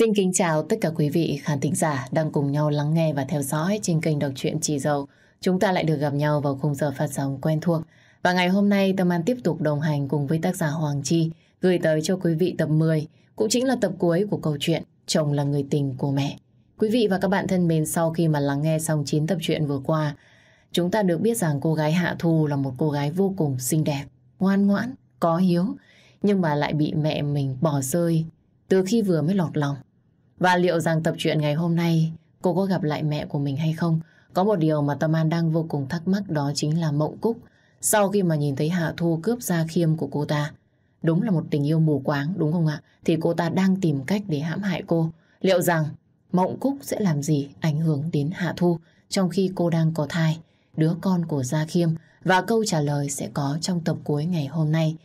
Xin kính chào tất cả quý vị khán thính giả đang cùng nhau lắng nghe và theo dõi trên kênh đọc truyện Chỉ Dầu. Chúng ta lại được gặp nhau vào khung giờ phát sóng quen thuộc. Và ngày hôm nay Tâm An tiếp tục đồng hành cùng với tác giả Hoàng Chi gửi tới cho quý vị tập 10, cũng chính là tập cuối của câu chuyện Chồng là người tình của mẹ. Quý vị và các bạn thân mến, sau khi mà lắng nghe xong 9 tập truyện vừa qua, chúng ta được biết rằng cô gái Hạ Thu là một cô gái vô cùng xinh đẹp, ngoan ngoãn, có hiếu, nhưng mà lại bị mẹ mình bỏ rơi từ khi vừa mới lọt lòng. Và liệu rằng tập truyện ngày hôm nay cô có gặp lại mẹ của mình hay không? Có một điều mà Tâm An đang vô cùng thắc mắc đó chính là Mộng Cúc. Sau khi mà nhìn thấy Hạ Thu cướp gia khiêm của cô ta, đúng là một tình yêu mù quáng đúng không ạ? Thì cô ta đang tìm cách để hãm hại cô. Liệu rằng Mộng Cúc sẽ làm gì ảnh hưởng đến Hạ Thu trong khi cô đang có thai, đứa con của Gia Khiêm? Và câu trả lời sẽ có trong tập cuối ngày hôm nay.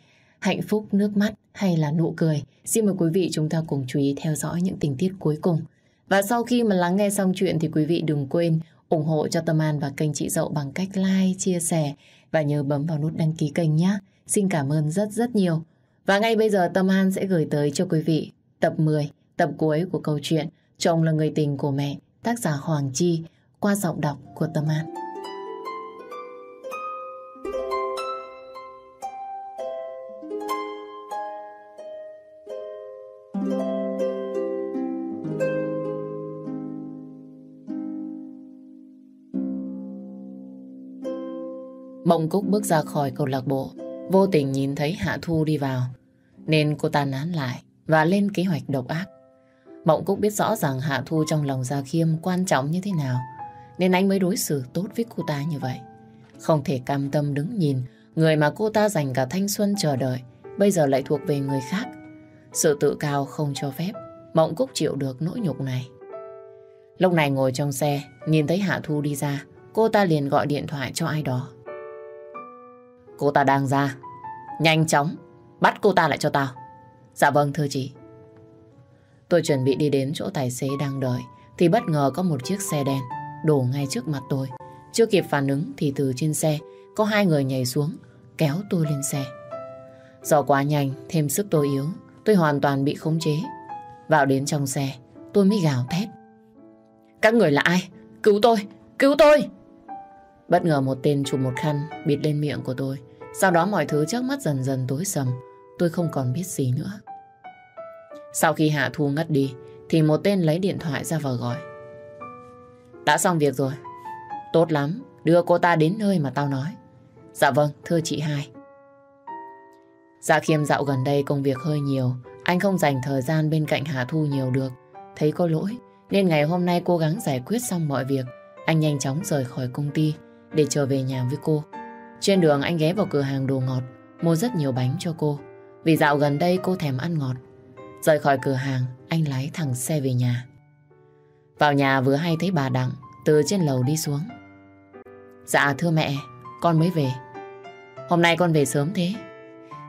Hạnh phúc, nước mắt hay là nụ cười? Xin mời quý vị chúng ta cùng chú ý theo dõi những tình tiết cuối cùng. Và sau khi mà lắng nghe xong chuyện thì quý vị đừng quên ủng hộ cho Tâm An và kênh chị Dậu bằng cách like, chia sẻ và nhớ bấm vào nút đăng ký kênh nhé. Xin cảm ơn rất rất nhiều. Và ngay bây giờ Tâm An sẽ gửi tới cho quý vị tập 10, tập cuối của câu chuyện Chồng là người tình của mẹ, tác giả Hoàng Chi qua giọng đọc của Tâm An. Mộng Cúc bước ra khỏi câu lạc bộ, vô tình nhìn thấy Hạ Thu đi vào, nên cô ta nán lại và lên kế hoạch độc ác. Mộng Cúc biết rõ rằng Hạ Thu trong lòng Gia Khiêm quan trọng như thế nào, nên anh mới đối xử tốt với cô ta như vậy. Không thể cam tâm đứng nhìn người mà cô ta dành cả thanh xuân chờ đợi, bây giờ lại thuộc về người khác. Sự tự cao không cho phép, Mộng Cúc chịu được nỗi nhục này. Lúc này ngồi trong xe, nhìn thấy Hạ Thu đi ra, cô ta liền gọi điện thoại cho ai đó. Cô ta đang ra. Nhanh chóng, bắt cô ta lại cho tao. Dạ vâng thưa chị. Tôi chuẩn bị đi đến chỗ tài xế đang đợi, thì bất ngờ có một chiếc xe đen đổ ngay trước mặt tôi. Chưa kịp phản ứng thì từ trên xe có hai người nhảy xuống, kéo tôi lên xe. Do quá nhanh, thêm sức tôi yếu, tôi hoàn toàn bị khống chế. Vào đến trong xe, tôi mới gào thét. Các người là ai? Cứu tôi! Cứu tôi! Bất ngờ một tên chụp một khăn bịt lên miệng của tôi. Sau đó mọi thứ trước mắt dần dần tối sầm. Tôi không còn biết gì nữa. Sau khi Hạ Thu ngất đi, thì một tên lấy điện thoại ra và gọi. Đã xong việc rồi. Tốt lắm, đưa cô ta đến nơi mà tao nói. Dạ vâng, thưa chị hai. Dạ khiêm dạo gần đây công việc hơi nhiều, anh không dành thời gian bên cạnh Hạ Thu nhiều được. Thấy có lỗi, nên ngày hôm nay cố gắng giải quyết xong mọi việc. Anh nhanh chóng rời khỏi công ty để trở về nhà với cô. Trên đường anh ghé vào cửa hàng đồ ngọt, mua rất nhiều bánh cho cô. Vì dạo gần đây cô thèm ăn ngọt. Rời khỏi cửa hàng, anh lái thẳng xe về nhà. Vào nhà vừa hay thấy bà Đặng từ trên lầu đi xuống. Dạ thưa mẹ, con mới về. Hôm nay con về sớm thế.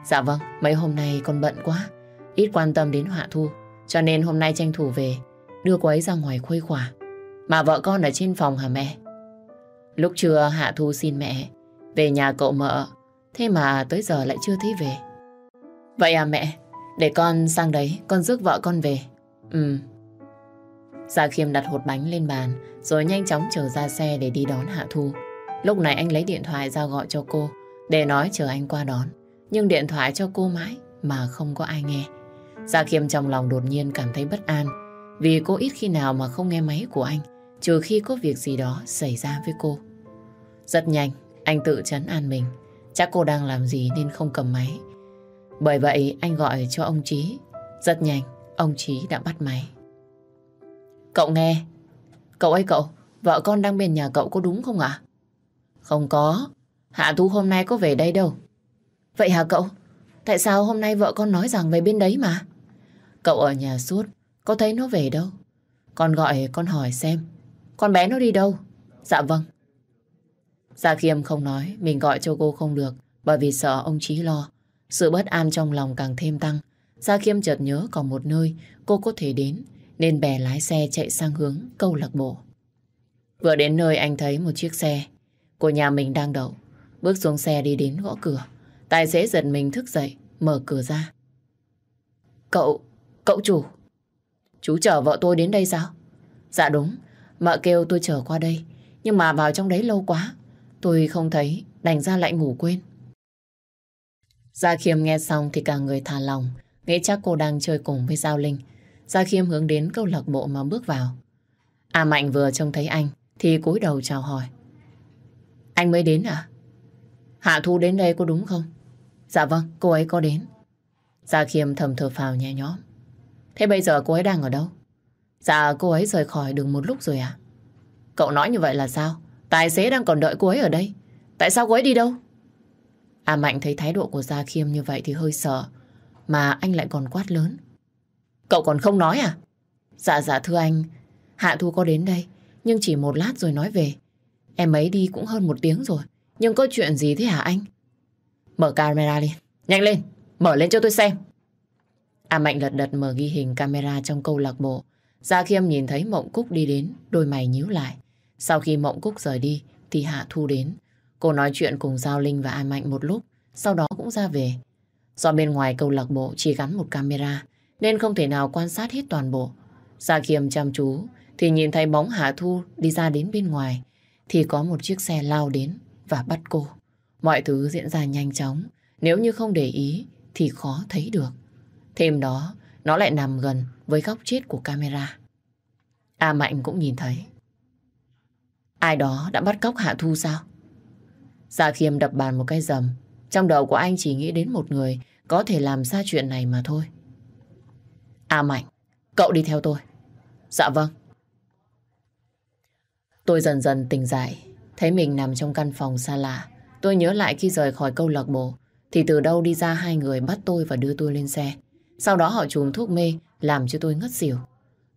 Dạ vâng, mấy hôm nay con bận quá, ít quan tâm đến họa thu. Cho nên hôm nay tranh thủ về, đưa cô ấy ra ngoài khuây khỏa. Mà vợ con ở trên phòng hả mẹ? Lúc trưa Hạ Thu xin mẹ về nhà cậu mợ, thế mà tới giờ lại chưa thấy về. Vậy à mẹ, để con sang đấy, con rước vợ con về. Ừ. Gia Khiêm đặt hột bánh lên bàn, rồi nhanh chóng trở ra xe để đi đón Hạ Thu. Lúc này anh lấy điện thoại ra gọi cho cô, để nói chờ anh qua đón. Nhưng điện thoại cho cô mãi mà không có ai nghe. Gia Khiêm trong lòng đột nhiên cảm thấy bất an, vì cô ít khi nào mà không nghe máy của anh, trừ khi có việc gì đó xảy ra với cô. Rất nhanh, anh tự chấn an mình. Chắc cô đang làm gì nên không cầm máy. Bởi vậy anh gọi cho ông Trí. Rất nhanh, ông Trí đã bắt máy. Cậu nghe. Cậu ơi cậu, vợ con đang bên nhà cậu có đúng không ạ? Không có. Hạ Thu hôm nay có về đây đâu. Vậy hả cậu? Tại sao hôm nay vợ con nói rằng về bên đấy mà? Cậu ở nhà suốt, có thấy nó về đâu? Con gọi con hỏi xem. Con bé nó đi đâu? Dạ vâng. Gia Khiêm không nói mình gọi cho cô không được bởi vì sợ ông Chí lo. Sự bất an trong lòng càng thêm tăng. Gia Khiêm chợt nhớ còn một nơi cô có thể đến nên bè lái xe chạy sang hướng câu lạc bộ. Vừa đến nơi anh thấy một chiếc xe của nhà mình đang đậu. Bước xuống xe đi đến gõ cửa. Tài xế giật mình thức dậy, mở cửa ra. Cậu, cậu chủ. Chú chở vợ tôi đến đây sao? Dạ đúng, mợ kêu tôi chở qua đây. Nhưng mà vào trong đấy lâu quá. Tôi không thấy, đành ra lại ngủ quên. Gia Khiêm nghe xong thì cả người thả lòng. Nghĩ chắc cô đang chơi cùng với Giao Linh. Gia Khiêm hướng đến câu lạc bộ mà bước vào. A Mạnh vừa trông thấy anh thì cúi đầu chào hỏi. Anh mới đến à? Hạ Thu đến đây có đúng không? Dạ vâng, cô ấy có đến. Gia Khiêm thầm thở phào nhẹ nhõm. Thế bây giờ cô ấy đang ở đâu? Dạ cô ấy rời khỏi đường một lúc rồi à? Cậu nói như vậy là sao? Tài xế đang còn đợi cô ấy ở đây. Tại sao cô ấy đi đâu? A Mạnh thấy thái độ của Gia Khiêm như vậy thì hơi sợ. Mà anh lại còn quát lớn. Cậu còn không nói à? Dạ dạ thưa anh, Hạ Thu có đến đây, nhưng chỉ một lát rồi nói về. Em ấy đi cũng hơn một tiếng rồi, nhưng có chuyện gì thế hả anh? Mở camera lên, nhanh lên, mở lên cho tôi xem. A Mạnh lật đật mở ghi hình camera trong câu lạc bộ. Gia Khiêm nhìn thấy Mộng Cúc đi đến, đôi mày nhíu lại. Sau khi Mộng Cúc rời đi, thì Hạ Thu đến. Cô nói chuyện cùng Giao Linh và A Mạnh một lúc, sau đó cũng ra về. Do bên ngoài câu lạc bộ chỉ gắn một camera, nên không thể nào quan sát hết toàn bộ. Gia Khiêm chăm chú, thì nhìn thấy bóng Hạ Thu đi ra đến bên ngoài, thì có một chiếc xe lao đến và bắt cô. Mọi thứ diễn ra nhanh chóng, nếu như không để ý thì khó thấy được. Thêm đó, nó lại nằm gần với góc chết của camera. A Mạnh cũng nhìn thấy. Ai đó đã bắt cóc Hạ Thu sao? Gia Khiêm đập bàn một cái rầm. Trong đầu của anh chỉ nghĩ đến một người có thể làm ra chuyện này mà thôi. A Mạnh, cậu đi theo tôi. Dạ vâng. Tôi dần dần tỉnh dậy, thấy mình nằm trong căn phòng xa lạ. Tôi nhớ lại khi rời khỏi câu lạc bộ, thì từ đâu đi ra hai người bắt tôi và đưa tôi lên xe. Sau đó họ trùm thuốc mê, làm cho tôi ngất xỉu.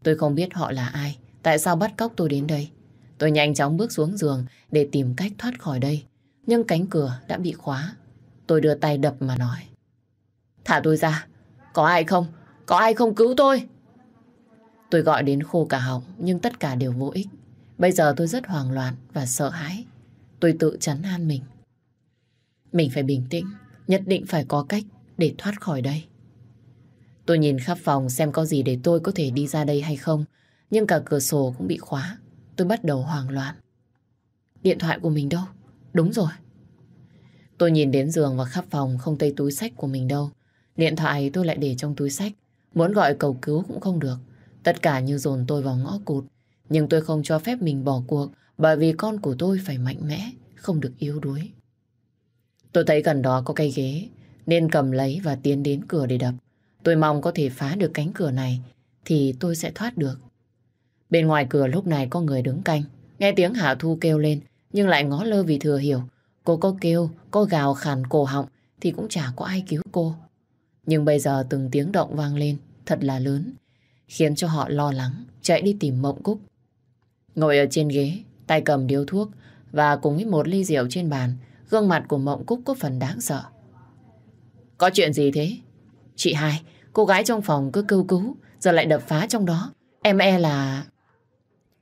Tôi không biết họ là ai, tại sao bắt cóc tôi đến đây. Tôi nhanh chóng bước xuống giường để tìm cách thoát khỏi đây. Nhưng cánh cửa đã bị khóa. Tôi đưa tay đập mà nói. Thả tôi ra. Có ai không? Có ai không cứu tôi? Tôi gọi đến khô cả họng nhưng tất cả đều vô ích. Bây giờ tôi rất hoang loạn và sợ hãi. Tôi tự chấn an mình. Mình phải bình tĩnh, nhất định phải có cách để thoát khỏi đây. Tôi nhìn khắp phòng xem có gì để tôi có thể đi ra đây hay không, nhưng cả cửa sổ cũng bị khóa. Tôi bắt đầu hoang loạn. Điện thoại của mình đâu? Đúng rồi. Tôi nhìn đến giường và khắp phòng không thấy túi sách của mình đâu. Điện thoại tôi lại để trong túi sách. Muốn gọi cầu cứu cũng không được. Tất cả như dồn tôi vào ngõ cụt. Nhưng tôi không cho phép mình bỏ cuộc bởi vì con của tôi phải mạnh mẽ, không được yếu đuối. Tôi thấy gần đó có cây ghế nên cầm lấy và tiến đến cửa để đập. Tôi mong có thể phá được cánh cửa này thì tôi sẽ thoát được. Bên ngoài cửa lúc này có người đứng canh. Nghe tiếng Hạ Thu kêu lên nhưng lại ngó lơ vì thừa hiểu. Cô có kêu, có gào khàn cổ họng thì cũng chả có ai cứu cô. Nhưng bây giờ từng tiếng động vang lên thật là lớn khiến cho họ lo lắng chạy đi tìm Mộng Cúc. Ngồi ở trên ghế, tay cầm điếu thuốc và cùng với một ly rượu trên bàn, gương mặt của Mộng Cúc có phần đáng sợ. Có chuyện gì thế? Chị hai, cô gái trong phòng cứ kêu cứu, giờ lại đập phá trong đó. Em e là...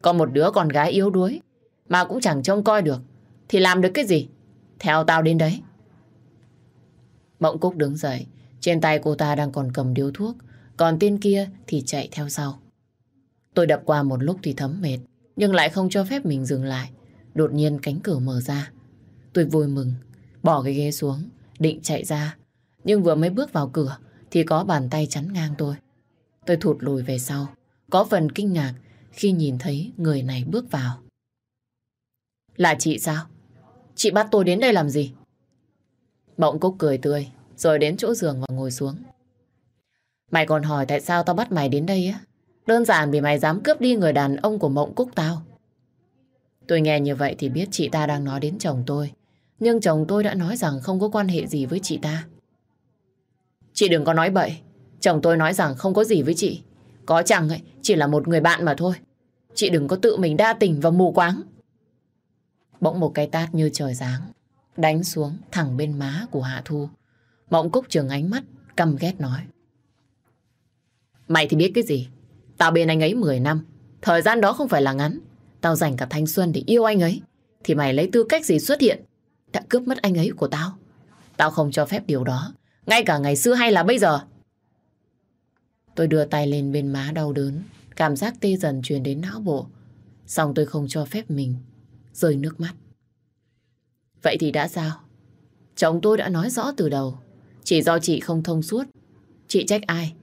Có một đứa con gái yếu đuối, mà cũng chẳng trông coi được, thì làm được cái gì? Theo tao đến đấy. Mộng Cúc đứng dậy, trên tay cô ta đang còn cầm điếu thuốc, còn tên kia thì chạy theo sau. Tôi đập qua một lúc thì thấm mệt, nhưng lại không cho phép mình dừng lại. Đột nhiên cánh cửa mở ra. Tôi vui mừng, bỏ cái ghế xuống, định chạy ra. Nhưng vừa mới bước vào cửa thì có bàn tay chắn ngang tôi. Tôi thụt lùi về sau, có phần kinh ngạc khi nhìn thấy người này bước vào. Là chị sao? Chị bắt tôi đến đây làm gì? Mộng Cúc cười tươi, rồi đến chỗ giường và ngồi xuống. Mày còn hỏi tại sao tao bắt mày đến đây á? Đơn giản vì mày dám cướp đi người đàn ông của Mộng Cúc tao. Tôi nghe như vậy thì biết chị ta đang nói đến chồng tôi. Nhưng chồng tôi đã nói rằng không có quan hệ gì với chị ta. Chị đừng có nói bậy. Chồng tôi nói rằng không có gì với chị. Có chẳng ấy, chỉ là một người bạn mà thôi. Chị đừng có tự mình đa tình và mù quáng. Bỗng một cái tát như trời giáng. Đánh xuống thẳng bên má của Hạ Thu. Mộng Cúc trường ánh mắt, căm ghét nói. Mày thì biết cái gì? Tao bên anh ấy 10 năm. Thời gian đó không phải là ngắn. Tao dành cả thanh xuân để yêu anh ấy. Thì mày lấy tư cách gì xuất hiện? Đã cướp mất anh ấy của tao. Tao không cho phép điều đó. Ngay cả ngày xưa hay là bây giờ. Tôi đưa tay lên bên má đau đớn cảm giác tê dần truyền đến não bộ. Xong tôi không cho phép mình rơi nước mắt. Vậy thì đã sao? Chồng tôi đã nói rõ từ đầu. Chỉ do chị không thông suốt. Chị trách ai?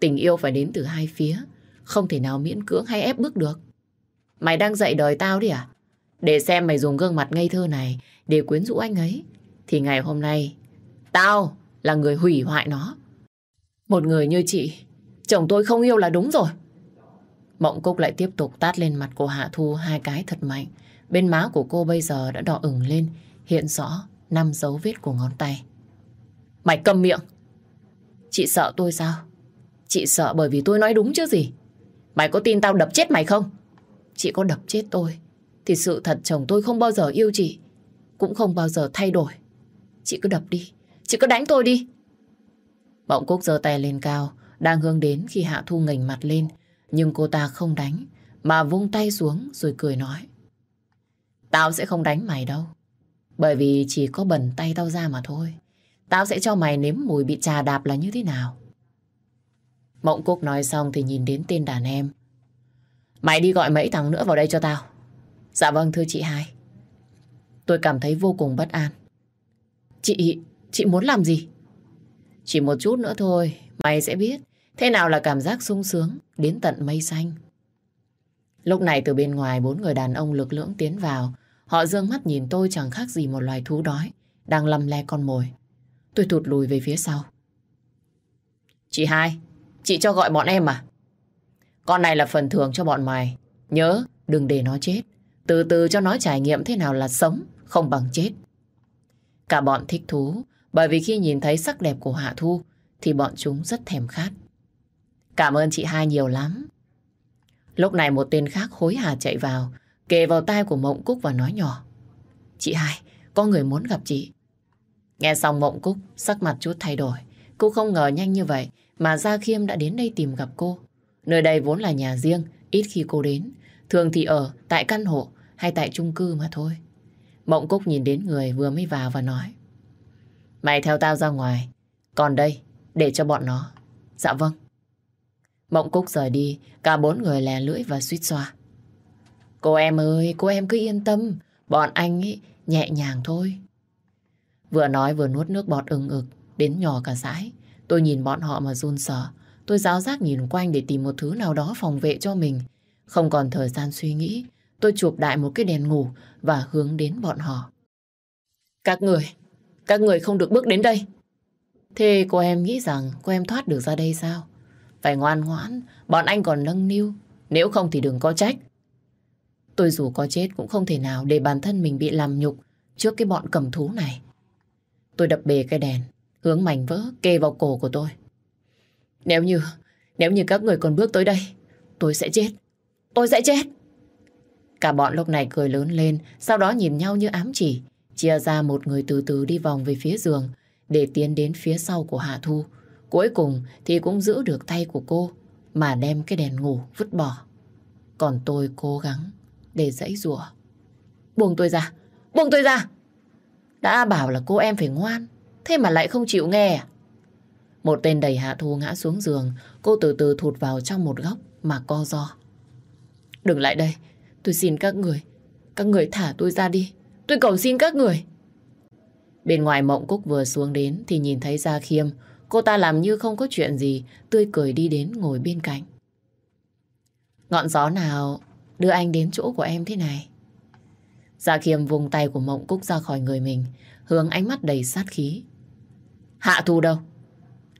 Tình yêu phải đến từ hai phía. Không thể nào miễn cưỡng hay ép bức được. Mày đang dạy đời tao đi à? Để xem mày dùng gương mặt ngây thơ này để quyến rũ anh ấy. Thì ngày hôm nay, tao là người hủy hoại nó. Một người như chị, chồng tôi không yêu là đúng rồi. Mộng Cúc lại tiếp tục tát lên mặt của Hạ Thu hai cái thật mạnh. Bên má của cô bây giờ đã đỏ ửng lên, hiện rõ năm dấu vết của ngón tay. Mày cầm miệng! Chị sợ tôi sao? Chị sợ bởi vì tôi nói đúng chứ gì? Mày có tin tao đập chết mày không? Chị có đập chết tôi, thì sự thật chồng tôi không bao giờ yêu chị, cũng không bao giờ thay đổi. Chị cứ đập đi, chị cứ đánh tôi đi. Bỗng Cúc giơ tay lên cao, đang hướng đến khi Hạ Thu ngẩng mặt lên, nhưng cô ta không đánh, mà vung tay xuống rồi cười nói. Tao sẽ không đánh mày đâu, bởi vì chỉ có bẩn tay tao ra mà thôi. Tao sẽ cho mày nếm mùi bị trà đạp là như thế nào. Mộng Cúc nói xong thì nhìn đến tên đàn em. Mày đi gọi mấy thằng nữa vào đây cho tao. Dạ vâng thưa chị hai. Tôi cảm thấy vô cùng bất an. Chị, chị muốn làm gì? Chỉ một chút nữa thôi, mày sẽ biết thế nào là cảm giác sung sướng đến tận mây xanh. Lúc này từ bên ngoài bốn người đàn ông lực lưỡng tiến vào. Họ dương mắt nhìn tôi chẳng khác gì một loài thú đói, đang lầm le con mồi. Tôi thụt lùi về phía sau. Chị hai, chị cho gọi bọn em à? Con này là phần thưởng cho bọn mày. Nhớ, đừng để nó chết. Từ từ cho nó trải nghiệm thế nào là sống, không bằng chết. Cả bọn thích thú, bởi vì khi nhìn thấy sắc đẹp của Hạ Thu, thì bọn chúng rất thèm khát. Cảm ơn chị hai nhiều lắm. Lúc này một tên khác hối hả chạy vào, kề vào tai của Mộng Cúc và nói nhỏ. Chị hai, có người muốn gặp chị. Nghe xong Mộng Cúc, sắc mặt chút thay đổi. Cô không ngờ nhanh như vậy mà Gia Khiêm đã đến đây tìm gặp cô. Nơi đây vốn là nhà riêng, ít khi cô đến. Thường thì ở tại căn hộ hay tại chung cư mà thôi. Mộng Cúc nhìn đến người vừa mới vào và nói. Mày theo tao ra ngoài. Còn đây, để cho bọn nó. Dạ vâng. Mộng Cúc rời đi, cả bốn người lè lưỡi và suýt xoa. Cô em ơi, cô em cứ yên tâm. Bọn anh ấy nhẹ nhàng thôi. Vừa nói vừa nuốt nước bọt ừng ực, đến nhỏ cả dãi. Tôi nhìn bọn họ mà run sợ. Tôi giáo giác nhìn quanh để tìm một thứ nào đó phòng vệ cho mình. Không còn thời gian suy nghĩ, tôi chụp đại một cái đèn ngủ và hướng đến bọn họ. Các người, các người không được bước đến đây. Thế cô em nghĩ rằng cô em thoát được ra đây sao? Phải ngoan ngoãn, bọn anh còn nâng niu. Nếu không thì đừng có trách. Tôi dù có chết cũng không thể nào để bản thân mình bị làm nhục trước cái bọn cầm thú này. Tôi đập bề cái đèn, hướng mảnh vỡ kê vào cổ của tôi. Nếu như, nếu như các người còn bước tới đây, tôi sẽ chết. Tôi sẽ chết. Cả bọn lúc này cười lớn lên, sau đó nhìn nhau như ám chỉ. Chia ra một người từ từ đi vòng về phía giường để tiến đến phía sau của Hạ Thu. Cuối cùng thì cũng giữ được tay của cô mà đem cái đèn ngủ vứt bỏ. Còn tôi cố gắng để dãy rủa. Buông tôi ra, buông tôi ra. Đã bảo là cô em phải ngoan, thế mà lại không chịu nghe à? Một tên đầy Hạ Thu ngã xuống giường, cô từ từ thụt vào trong một góc mà co do. Đừng lại đây, tôi xin các người, các người thả tôi ra đi, tôi cầu xin các người. Bên ngoài Mộng Cúc vừa xuống đến thì nhìn thấy Gia Khiêm, cô ta làm như không có chuyện gì, tươi cười đi đến ngồi bên cạnh. Ngọn gió nào đưa anh đến chỗ của em thế này? Dạ Gia Khiêm vùng tay của Mộng Cúc ra khỏi người mình, hướng ánh mắt đầy sát khí. Hạ Thu đâu?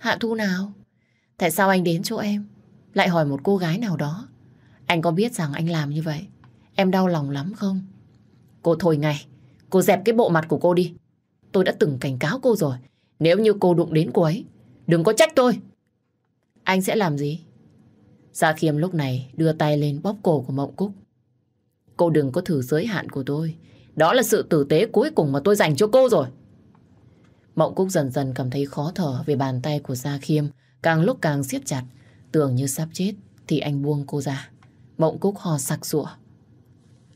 Hạ Thu nào? Tại sao anh đến chỗ em? Lại hỏi một cô gái nào đó. Anh có biết rằng anh làm như vậy? Em đau lòng lắm không? Cô thôi ngay. Cô dẹp cái bộ mặt của cô đi. Tôi đã từng cảnh cáo cô rồi. Nếu như cô đụng đến cô ấy, đừng có trách tôi. Anh sẽ làm gì? Gia Khiêm lúc này đưa tay lên bóp cổ của Mộng Cúc. Cô đừng có thử giới hạn của tôi. Đó là sự tử tế cuối cùng mà tôi dành cho cô rồi. Mộng Cúc dần dần cảm thấy khó thở về bàn tay của Gia Khiêm, càng lúc càng siết chặt. Tưởng như sắp chết thì anh buông cô ra. Mộng Cúc hò sặc sụa.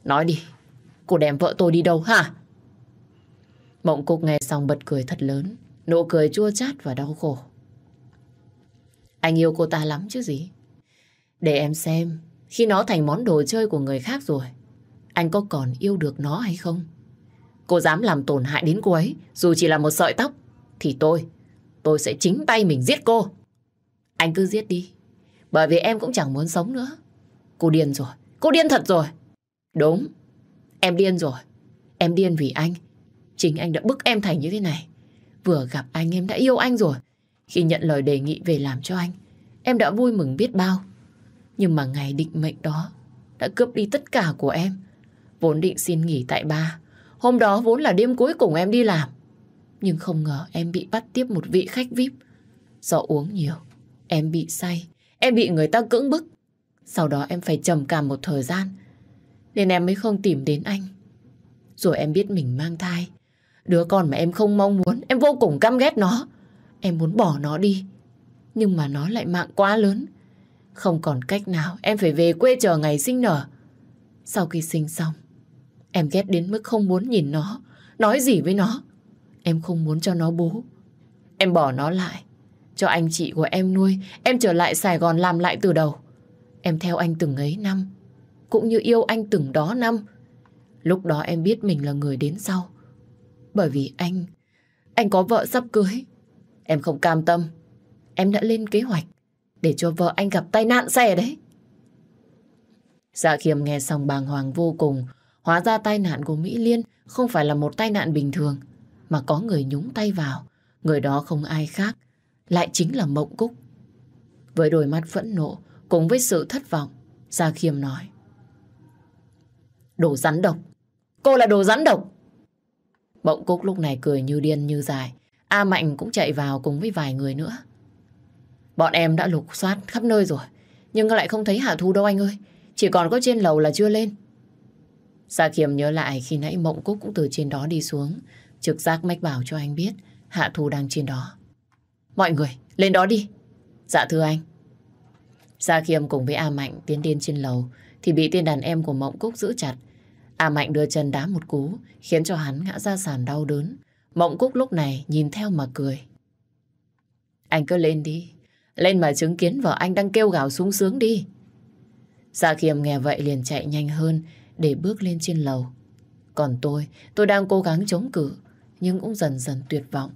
Nói đi, cô đem vợ tôi đi đâu hả? Mộng Cúc nghe xong bật cười thật lớn, nụ cười chua chát và đau khổ. Anh yêu cô ta lắm chứ gì? Để em xem, khi nó thành món đồ chơi của người khác rồi, anh có còn yêu được nó hay không? Cô dám làm tổn hại đến cô ấy, dù chỉ là một sợi tóc, thì tôi, tôi sẽ chính tay mình giết cô. Anh cứ giết đi, bởi vì em cũng chẳng muốn sống nữa. Cô điên rồi, cô điên thật rồi. Đúng, em điên rồi. Em điên vì anh. Chính anh đã bức em thành như thế này. Vừa gặp anh em đã yêu anh rồi. Khi nhận lời đề nghị về làm cho anh, em đã vui mừng biết bao. Nhưng mà ngày định mệnh đó đã cướp đi tất cả của em. Vốn định xin nghỉ tại ba. Hôm đó vốn là đêm cuối cùng em đi làm. Nhưng không ngờ em bị bắt tiếp một vị khách VIP. Do uống nhiều, em bị say. Em bị người ta cưỡng bức. Sau đó em phải trầm cảm một thời gian. Nên em mới không tìm đến anh. Rồi em biết mình mang thai. Đứa con mà em không mong muốn, em vô cùng căm ghét nó. Em muốn bỏ nó đi. Nhưng mà nó lại mạng quá lớn. Không còn cách nào, em phải về quê chờ ngày sinh nở. Sau khi sinh xong, em ghét đến mức không muốn nhìn nó, nói gì với nó. Em không muốn cho nó bố. Em bỏ nó lại, cho anh chị của em nuôi, em trở lại Sài Gòn làm lại từ đầu. Em theo anh từng ấy năm, cũng như yêu anh từng đó năm. Lúc đó em biết mình là người đến sau. Bởi vì anh, anh có vợ sắp cưới. Em không cam tâm. Em đã lên kế hoạch để cho vợ anh gặp tai nạn xe đấy. Dạ khiêm nghe xong bàng hoàng vô cùng. Hóa ra tai nạn của Mỹ Liên không phải là một tai nạn bình thường, mà có người nhúng tay vào. Người đó không ai khác, lại chính là Mộng Cúc. Với đôi mắt phẫn nộ, cùng với sự thất vọng, Gia Khiêm nói. Đồ rắn độc. Cô là đồ rắn độc. Mộng Cúc lúc này cười như điên như dài. A Mạnh cũng chạy vào cùng với vài người nữa. Bọn em đã lục soát khắp nơi rồi. Nhưng lại không thấy Hạ Thu đâu anh ơi. Chỉ còn có trên lầu là chưa lên. Sa Khiêm nhớ lại khi nãy Mộng Cúc cũng từ trên đó đi xuống. Trực giác mách bảo cho anh biết Hạ Thu đang trên đó. Mọi người, lên đó đi. Dạ thưa anh. Sa Khiêm cùng với A Mạnh tiến đến trên lầu thì bị tên đàn em của Mộng Cúc giữ chặt. A Mạnh đưa chân đá một cú khiến cho hắn ngã ra sàn đau đớn. Mộng Cúc lúc này nhìn theo mà cười. Anh cứ lên đi. Lên mà chứng kiến vợ anh đang kêu gào sung sướng đi. Gia Khiêm nghe vậy liền chạy nhanh hơn để bước lên trên lầu. Còn tôi, tôi đang cố gắng chống cự, nhưng cũng dần dần tuyệt vọng.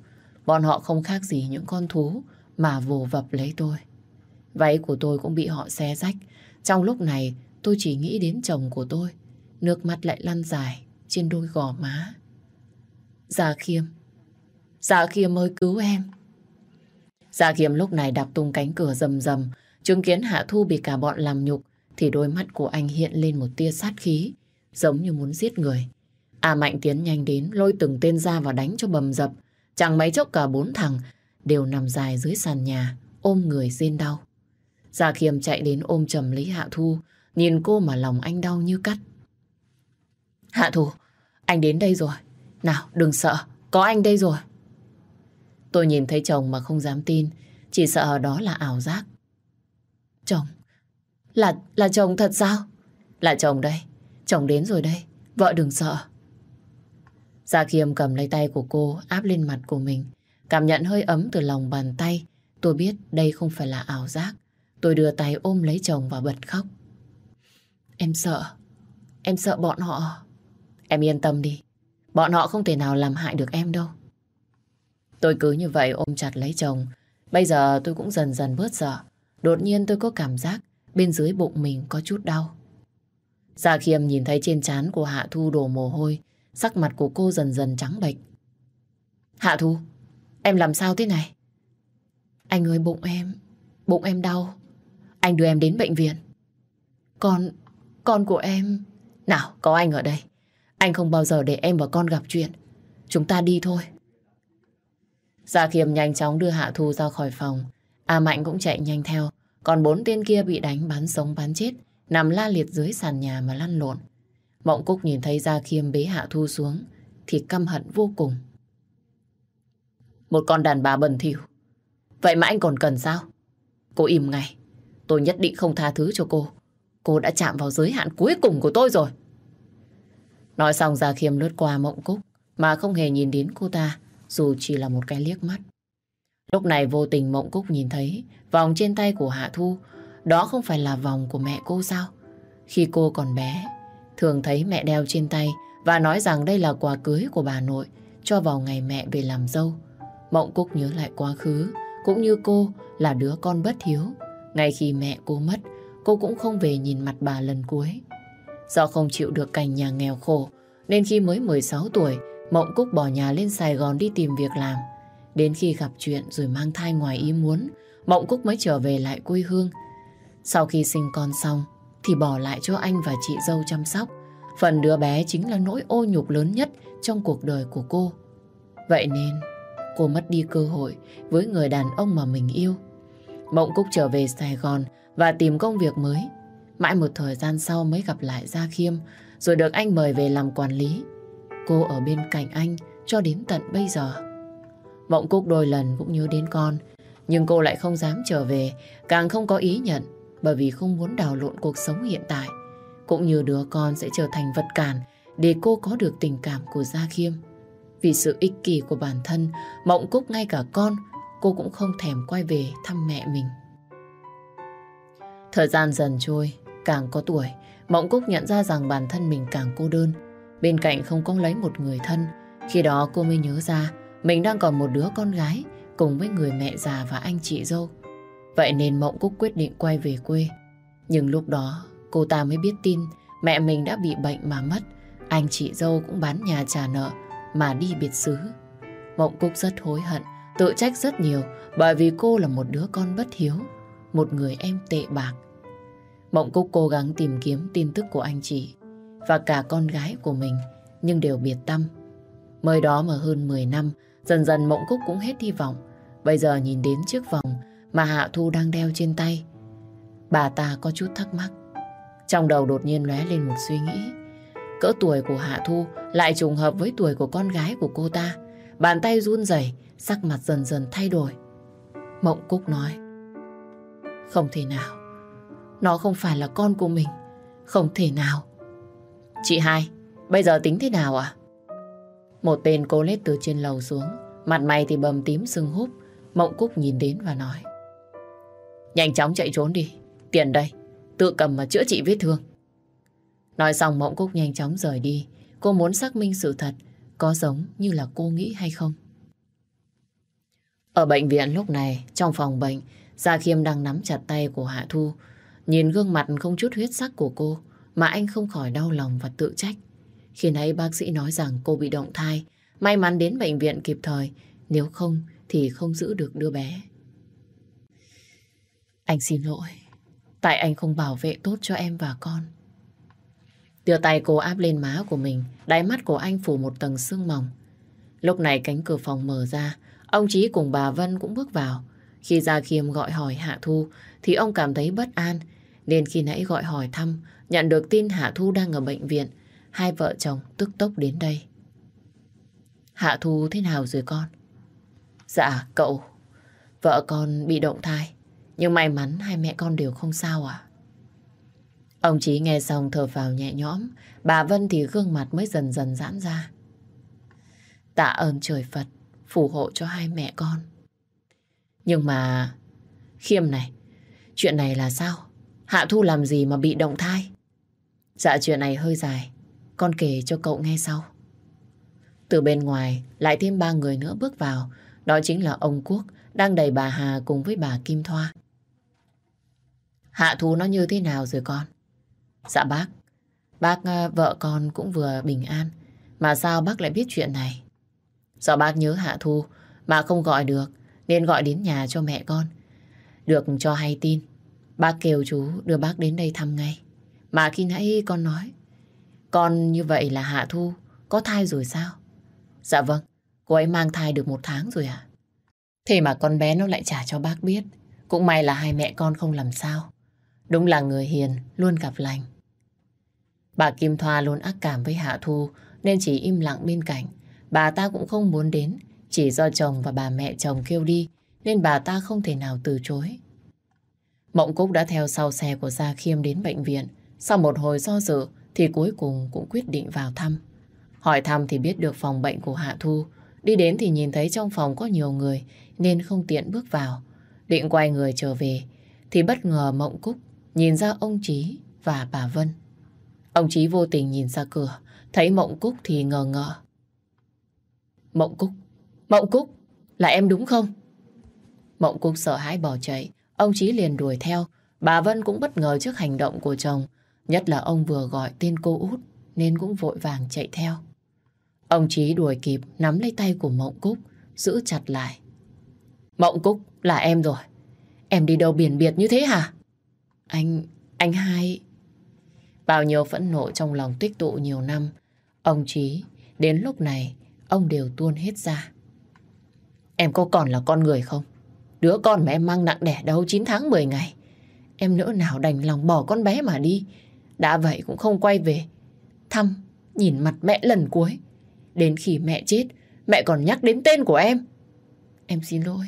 Bọn họ không khác gì những con thú mà vồ vập lấy tôi. Váy của tôi cũng bị họ xé rách. Trong lúc này, tôi chỉ nghĩ đến chồng của tôi. Nước mắt lại lăn dài trên đôi gò má. Dạ Khiêm, Dạ Khiêm ơi cứu em. Dạ Khiêm lúc này đạp tung cánh cửa rầm rầm, chứng kiến Hạ Thu bị cả bọn làm nhục, thì đôi mắt của anh hiện lên một tia sát khí, giống như muốn giết người. A Mạnh tiến nhanh đến, lôi từng tên ra và đánh cho bầm dập. Chẳng mấy chốc cả bốn thằng đều nằm dài dưới sàn nhà, ôm người rên đau. Dạ Gia Khiêm chạy đến ôm chầm lấy Hạ Thu, nhìn cô mà lòng anh đau như cắt. Hạ Thu, anh đến đây rồi. Nào, đừng sợ, có anh đây rồi. Tôi nhìn thấy chồng mà không dám tin, chỉ sợ đó là ảo giác. Chồng, là, là chồng thật sao? Là chồng đây, chồng đến rồi đây, vợ đừng sợ. Gia Khiêm cầm lấy tay của cô áp lên mặt của mình, cảm nhận hơi ấm từ lòng bàn tay. Tôi biết đây không phải là ảo giác. Tôi đưa tay ôm lấy chồng và bật khóc. Em sợ, em sợ bọn họ. Em yên tâm đi, bọn họ không thể nào làm hại được em đâu. Tôi cứ như vậy ôm chặt lấy chồng. Bây giờ tôi cũng dần dần bớt sợ. Đột nhiên tôi có cảm giác bên dưới bụng mình có chút đau. Dạ khiêm nhìn thấy trên trán của Hạ Thu đổ mồ hôi, sắc mặt của cô dần dần trắng bệch. Hạ Thu, em làm sao thế này? Anh ơi bụng em, bụng em đau. Anh đưa em đến bệnh viện. Con, con của em... Nào, có anh ở đây. Anh không bao giờ để em và con gặp chuyện. Chúng ta đi thôi. Dạ Gia Khiêm nhanh chóng đưa Hạ Thu ra khỏi phòng. A Mạnh cũng chạy nhanh theo. Còn bốn tên kia bị đánh bắn sống bắn chết, nằm la liệt dưới sàn nhà mà lăn lộn. Mộng Cúc nhìn thấy dạ Gia Khiêm bế Hạ Thu xuống, thì căm hận vô cùng. Một con đàn bà bẩn thỉu. Vậy mà anh còn cần sao? Cô im ngay. Tôi nhất định không tha thứ cho cô. Cô đã chạm vào giới hạn cuối cùng của tôi rồi. Nói xong Gia Khiêm lướt qua Mộng Cúc mà không hề nhìn đến cô ta dù chỉ là một cái liếc mắt. Lúc này vô tình Mộng Cúc nhìn thấy vòng trên tay của Hạ Thu đó không phải là vòng của mẹ cô sao? Khi cô còn bé, thường thấy mẹ đeo trên tay và nói rằng đây là quà cưới của bà nội cho vào ngày mẹ về làm dâu. Mộng Cúc nhớ lại quá khứ, cũng như cô là đứa con bất hiếu. Ngay khi mẹ cô mất, cô cũng không về nhìn mặt bà lần cuối. Do không chịu được cảnh nhà nghèo khổ, nên khi mới 16 tuổi, Mộng Cúc bỏ nhà lên Sài Gòn đi tìm việc làm. Đến khi gặp chuyện rồi mang thai ngoài ý muốn, Mộng Cúc mới trở về lại quê hương. Sau khi sinh con xong, thì bỏ lại cho anh và chị dâu chăm sóc. Phần đứa bé chính là nỗi ô nhục lớn nhất trong cuộc đời của cô. Vậy nên, cô mất đi cơ hội với người đàn ông mà mình yêu. Mộng Cúc trở về Sài Gòn và tìm công việc mới. Mãi một thời gian sau mới gặp lại Gia Khiêm, rồi được anh mời về làm quản lý. Cô ở bên cạnh anh cho đến tận bây giờ. Mộng Cúc đôi lần cũng nhớ đến con, nhưng cô lại không dám trở về, càng không có ý nhận, bởi vì không muốn đào lộn cuộc sống hiện tại. Cũng như đứa con sẽ trở thành vật cản để cô có được tình cảm của Gia Khiêm. Vì sự ích kỷ của bản thân, Mộng Cúc ngay cả con, cô cũng không thèm quay về thăm mẹ mình. Thời gian dần trôi, càng có tuổi, Mộng Cúc nhận ra rằng bản thân mình càng cô đơn. Bên cạnh không có lấy một người thân, khi đó cô mới nhớ ra mình đang còn một đứa con gái cùng với người mẹ già và anh chị dâu. Vậy nên Mộng Cúc quyết định quay về quê. Nhưng lúc đó cô ta mới biết tin mẹ mình đã bị bệnh mà mất. Anh chị dâu cũng bán nhà trả nợ mà đi biệt xứ. Mộng Cúc rất hối hận, tự trách rất nhiều bởi vì cô là một đứa con bất hiếu, một người em tệ bạc. Mộng Cúc cố gắng tìm kiếm tin tức của anh chị và cả con gái của mình nhưng đều biệt tâm. Mới đó mà hơn 10 năm, dần dần Mộng Cúc cũng hết hy vọng. Bây giờ nhìn đến chiếc vòng mà Hạ Thu đang đeo trên tay, bà ta có chút thắc mắc. Trong đầu đột nhiên lóe lên một suy nghĩ. Cỡ tuổi của Hạ Thu lại trùng hợp với tuổi của con gái của cô ta. Bàn tay run rẩy, sắc mặt dần dần thay đổi. Mộng Cúc nói, không thể nào. Nó không phải là con của mình. Không thể nào. Chị hai, bây giờ tính thế nào ạ? Một tên cô lết từ trên lầu xuống. Mặt mày thì bầm tím sưng húp. Mộng Cúc nhìn đến và nói. Nhanh chóng chạy trốn đi. Tiền đây. Tự cầm mà chữa trị vết thương. Nói xong Mộng Cúc nhanh chóng rời đi. Cô muốn xác minh sự thật có giống như là cô nghĩ hay không. Ở bệnh viện lúc này, trong phòng bệnh, Gia Khiêm đang nắm chặt tay của Hạ Thu. Nhìn gương mặt không chút huyết sắc của cô mà anh không khỏi đau lòng và tự trách. Khi nãy bác sĩ nói rằng cô bị động thai, may mắn đến bệnh viện kịp thời, nếu không thì không giữ được đứa bé. Anh xin lỗi, tại anh không bảo vệ tốt cho em và con. Đưa tay cô áp lên má của mình, đáy mắt của anh phủ một tầng sương mỏng. Lúc này cánh cửa phòng mở ra, ông Chí cùng bà Vân cũng bước vào. Khi Gia Khiêm gọi hỏi Hạ Thu thì ông cảm thấy bất an, nên khi nãy gọi hỏi thăm, nhận được tin Hạ Thu đang ở bệnh viện, hai vợ chồng tức tốc đến đây. Hạ Thu thế nào rồi con? Dạ, cậu, vợ con bị động thai, nhưng may mắn hai mẹ con đều không sao à? Ông Chí nghe xong thở phào nhẹ nhõm, bà Vân thì gương mặt mới dần dần giãn ra. Tạ ơn trời Phật, phù hộ cho hai mẹ con. Nhưng mà... Khiêm này, chuyện này là sao? Hạ Thu làm gì mà bị động thai? Dạ chuyện này hơi dài, con kể cho cậu nghe sau. Từ bên ngoài lại thêm ba người nữa bước vào, đó chính là ông Quốc đang đẩy bà Hà cùng với bà Kim Thoa. Hạ Thu nó như thế nào rồi con? Dạ bác, bác à, vợ con cũng vừa bình an, mà sao bác lại biết chuyện này? Do bác nhớ Hạ Thu mà không gọi được nên gọi đến nhà cho mẹ con. Được cho hay tin, bác kêu chú đưa bác đến đây thăm ngay. Mà khi nãy con nói, con như vậy là Hạ Thu có thai rồi sao? Dạ vâng, cô ấy mang thai được một tháng rồi à? Thế mà con bé nó lại trả cho bác biết. Cũng may là hai mẹ con không làm sao. Đúng là người hiền, luôn gặp lành. Bà Kim Thoa luôn ác cảm với Hạ Thu nên chỉ im lặng bên cạnh. Bà ta cũng không muốn đến, chỉ do chồng và bà mẹ chồng kêu đi nên bà ta không thể nào từ chối. Mộng Cúc đã theo sau xe của Gia Khiêm đến bệnh viện. Sau một hồi do dự thì cuối cùng cũng quyết định vào thăm. Hỏi thăm thì biết được phòng bệnh của Hạ Thu. Đi đến thì nhìn thấy trong phòng có nhiều người nên không tiện bước vào. Định quay người trở về. thì bất ngờ Mộng Cúc nhìn ra ông Trí và bà Vân. Ông Trí vô tình nhìn ra cửa, thấy Mộng Cúc thì ngờ ngờ. Mộng Cúc, Mộng Cúc, là em đúng không? Mộng Cúc sợ hãi bỏ chạy, ông chí liền đuổi theo. Bà Vân cũng bất ngờ trước hành động của chồng, nhất là ông vừa gọi tên cô út nên cũng vội vàng chạy theo. Ông chí đuổi kịp nắm lấy tay của Mộng Cúc, giữ chặt lại. Mộng Cúc, là em rồi. Em đi đâu biển biệt như thế hả? Anh, anh hai... Bao nhiêu phẫn nộ trong lòng tích tụ nhiều năm, ông chí đến lúc này ông đều tuôn hết ra. Em có còn là con người không? Đứa con mà em mang nặng đẻ đâu 9 tháng 10 ngày. Em nỡ nào đành lòng bỏ con bé mà đi. Đã vậy cũng không quay về. Thăm, nhìn mặt mẹ lần cuối. Đến khi mẹ chết, mẹ còn nhắc đến tên của em. Em xin lỗi.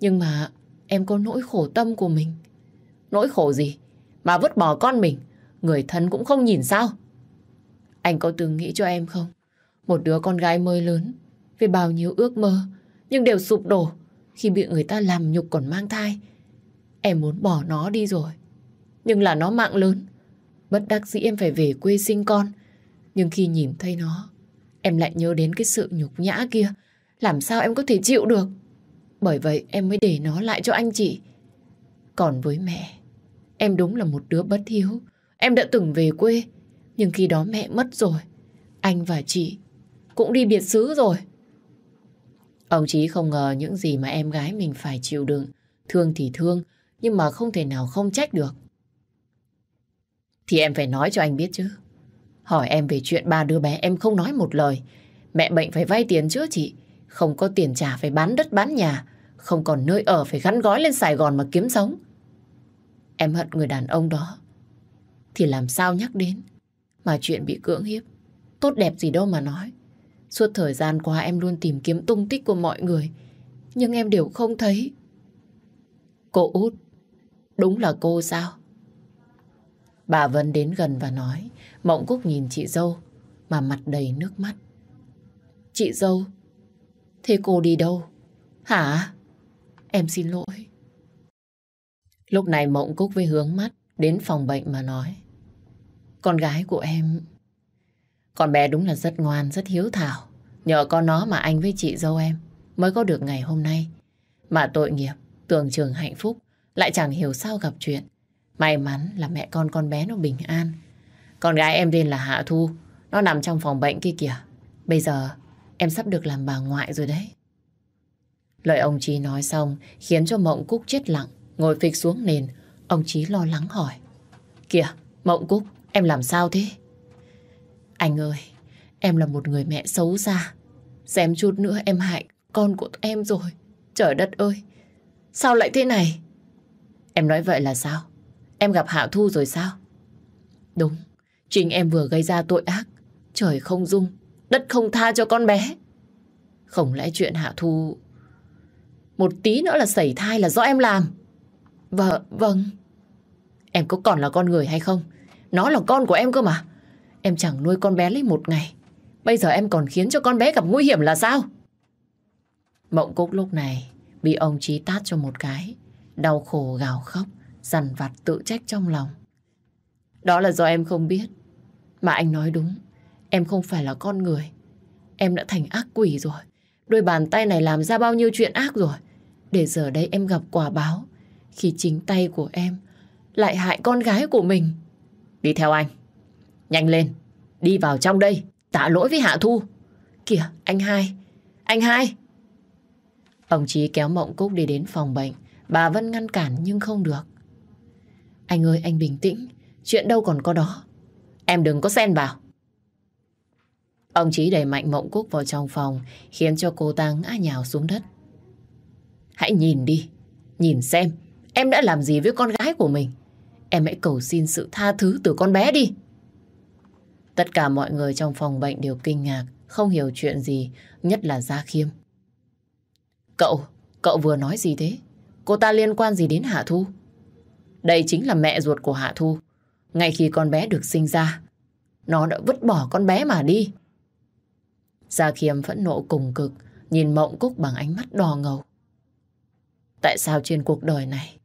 Nhưng mà em có nỗi khổ tâm của mình. Nỗi khổ gì? Mà vứt bỏ con mình, người thân cũng không nhìn sao? Anh có từng nghĩ cho em không? Một đứa con gái mới lớn, vì bao nhiêu ước mơ, nhưng đều sụp đổ khi bị người ta làm nhục còn mang thai. Em muốn bỏ nó đi rồi. Nhưng là nó mạng lớn. Bất đắc dĩ em phải về quê sinh con. Nhưng khi nhìn thấy nó, em lại nhớ đến cái sự nhục nhã kia. Làm sao em có thể chịu được? Bởi vậy em mới để nó lại cho anh chị. Còn với mẹ, em đúng là một đứa bất hiếu. Em đã từng về quê, nhưng khi đó mẹ mất rồi. Anh và chị cũng đi biệt xứ rồi. Ông Chí không ngờ những gì mà em gái mình phải chịu đựng. Thương thì thương, nhưng mà không thể nào không trách được. Thì em phải nói cho anh biết chứ. Hỏi em về chuyện ba đứa bé em không nói một lời. Mẹ bệnh phải vay tiền chữa chị. Không có tiền trả phải bán đất bán nhà. Không còn nơi ở phải gắn gói lên Sài Gòn mà kiếm sống. Em hận người đàn ông đó. Thì làm sao nhắc đến. Mà chuyện bị cưỡng hiếp. Tốt đẹp gì đâu mà nói. Suốt thời gian qua em luôn tìm kiếm tung tích của mọi người. Nhưng em đều không thấy. Cô út, đúng là cô sao? Bà Vân đến gần và nói. Mộng Cúc nhìn chị dâu mà mặt đầy nước mắt. Chị dâu, thế cô đi đâu? Hả? Em xin lỗi. Lúc này Mộng Cúc với hướng mắt đến phòng bệnh mà nói. Con gái của em con bé đúng là rất ngoan, rất hiếu thảo. Nhờ có nó mà anh với chị dâu em mới có được ngày hôm nay. Mà tội nghiệp, tưởng trường hạnh phúc, lại chẳng hiểu sao gặp chuyện. May mắn là mẹ con con bé nó bình an. Con gái em tên là Hạ Thu, nó nằm trong phòng bệnh kia kìa. Bây giờ em sắp được làm bà ngoại rồi đấy. Lời ông Chí nói xong khiến cho Mộng Cúc chết lặng, ngồi phịch xuống nền. Ông Chí lo lắng hỏi. Kìa, Mộng Cúc, em làm sao thế? Anh ơi, em là một người mẹ xấu xa. Xem chút nữa em hại con của em rồi. Trời đất ơi, sao lại thế này? Em nói vậy là sao? Em gặp Hạ Thu rồi sao? Đúng, chính em vừa gây ra tội ác. Trời không dung, đất không tha cho con bé. Không lẽ chuyện Hạ Thu... Một tí nữa là xảy thai là do em làm. Vâng, vâng. Em có còn là con người hay không? Nó là con của em cơ mà. Em chẳng nuôi con bé lấy một ngày. Bây giờ em còn khiến cho con bé gặp nguy hiểm là sao? Mộng Cúc lúc này bị ông trí tát cho một cái. Đau khổ gào khóc, dằn vặt tự trách trong lòng. Đó là do em không biết. Mà anh nói đúng, em không phải là con người. Em đã thành ác quỷ rồi. Đôi bàn tay này làm ra bao nhiêu chuyện ác rồi. Để giờ đây em gặp quả báo khi chính tay của em lại hại con gái của mình. Đi theo anh. Nhanh lên, đi vào trong đây, tạ lỗi với Hạ Thu. Kìa, anh hai, anh hai. Ông Chí kéo Mộng Cúc đi đến phòng bệnh. Bà Vân ngăn cản nhưng không được. Anh ơi, anh bình tĩnh. Chuyện đâu còn có đó. Em đừng có xen vào. Ông Chí đẩy mạnh Mộng Cúc vào trong phòng khiến cho cô ta ngã nhào xuống đất. Hãy nhìn đi. Nhìn xem em đã làm gì với con gái của mình. Em hãy cầu xin sự tha thứ từ con bé đi. Tất cả mọi người trong phòng bệnh đều kinh ngạc, không hiểu chuyện gì, nhất là Gia Khiêm. Cậu, cậu vừa nói gì thế? Cô ta liên quan gì đến Hạ Thu? Đây chính là mẹ ruột của Hạ Thu. Ngay khi con bé được sinh ra, nó đã vứt bỏ con bé mà đi. Gia Khiêm phẫn nộ cùng cực, nhìn Mộng Cúc bằng ánh mắt đỏ ngầu. Tại sao trên cuộc đời này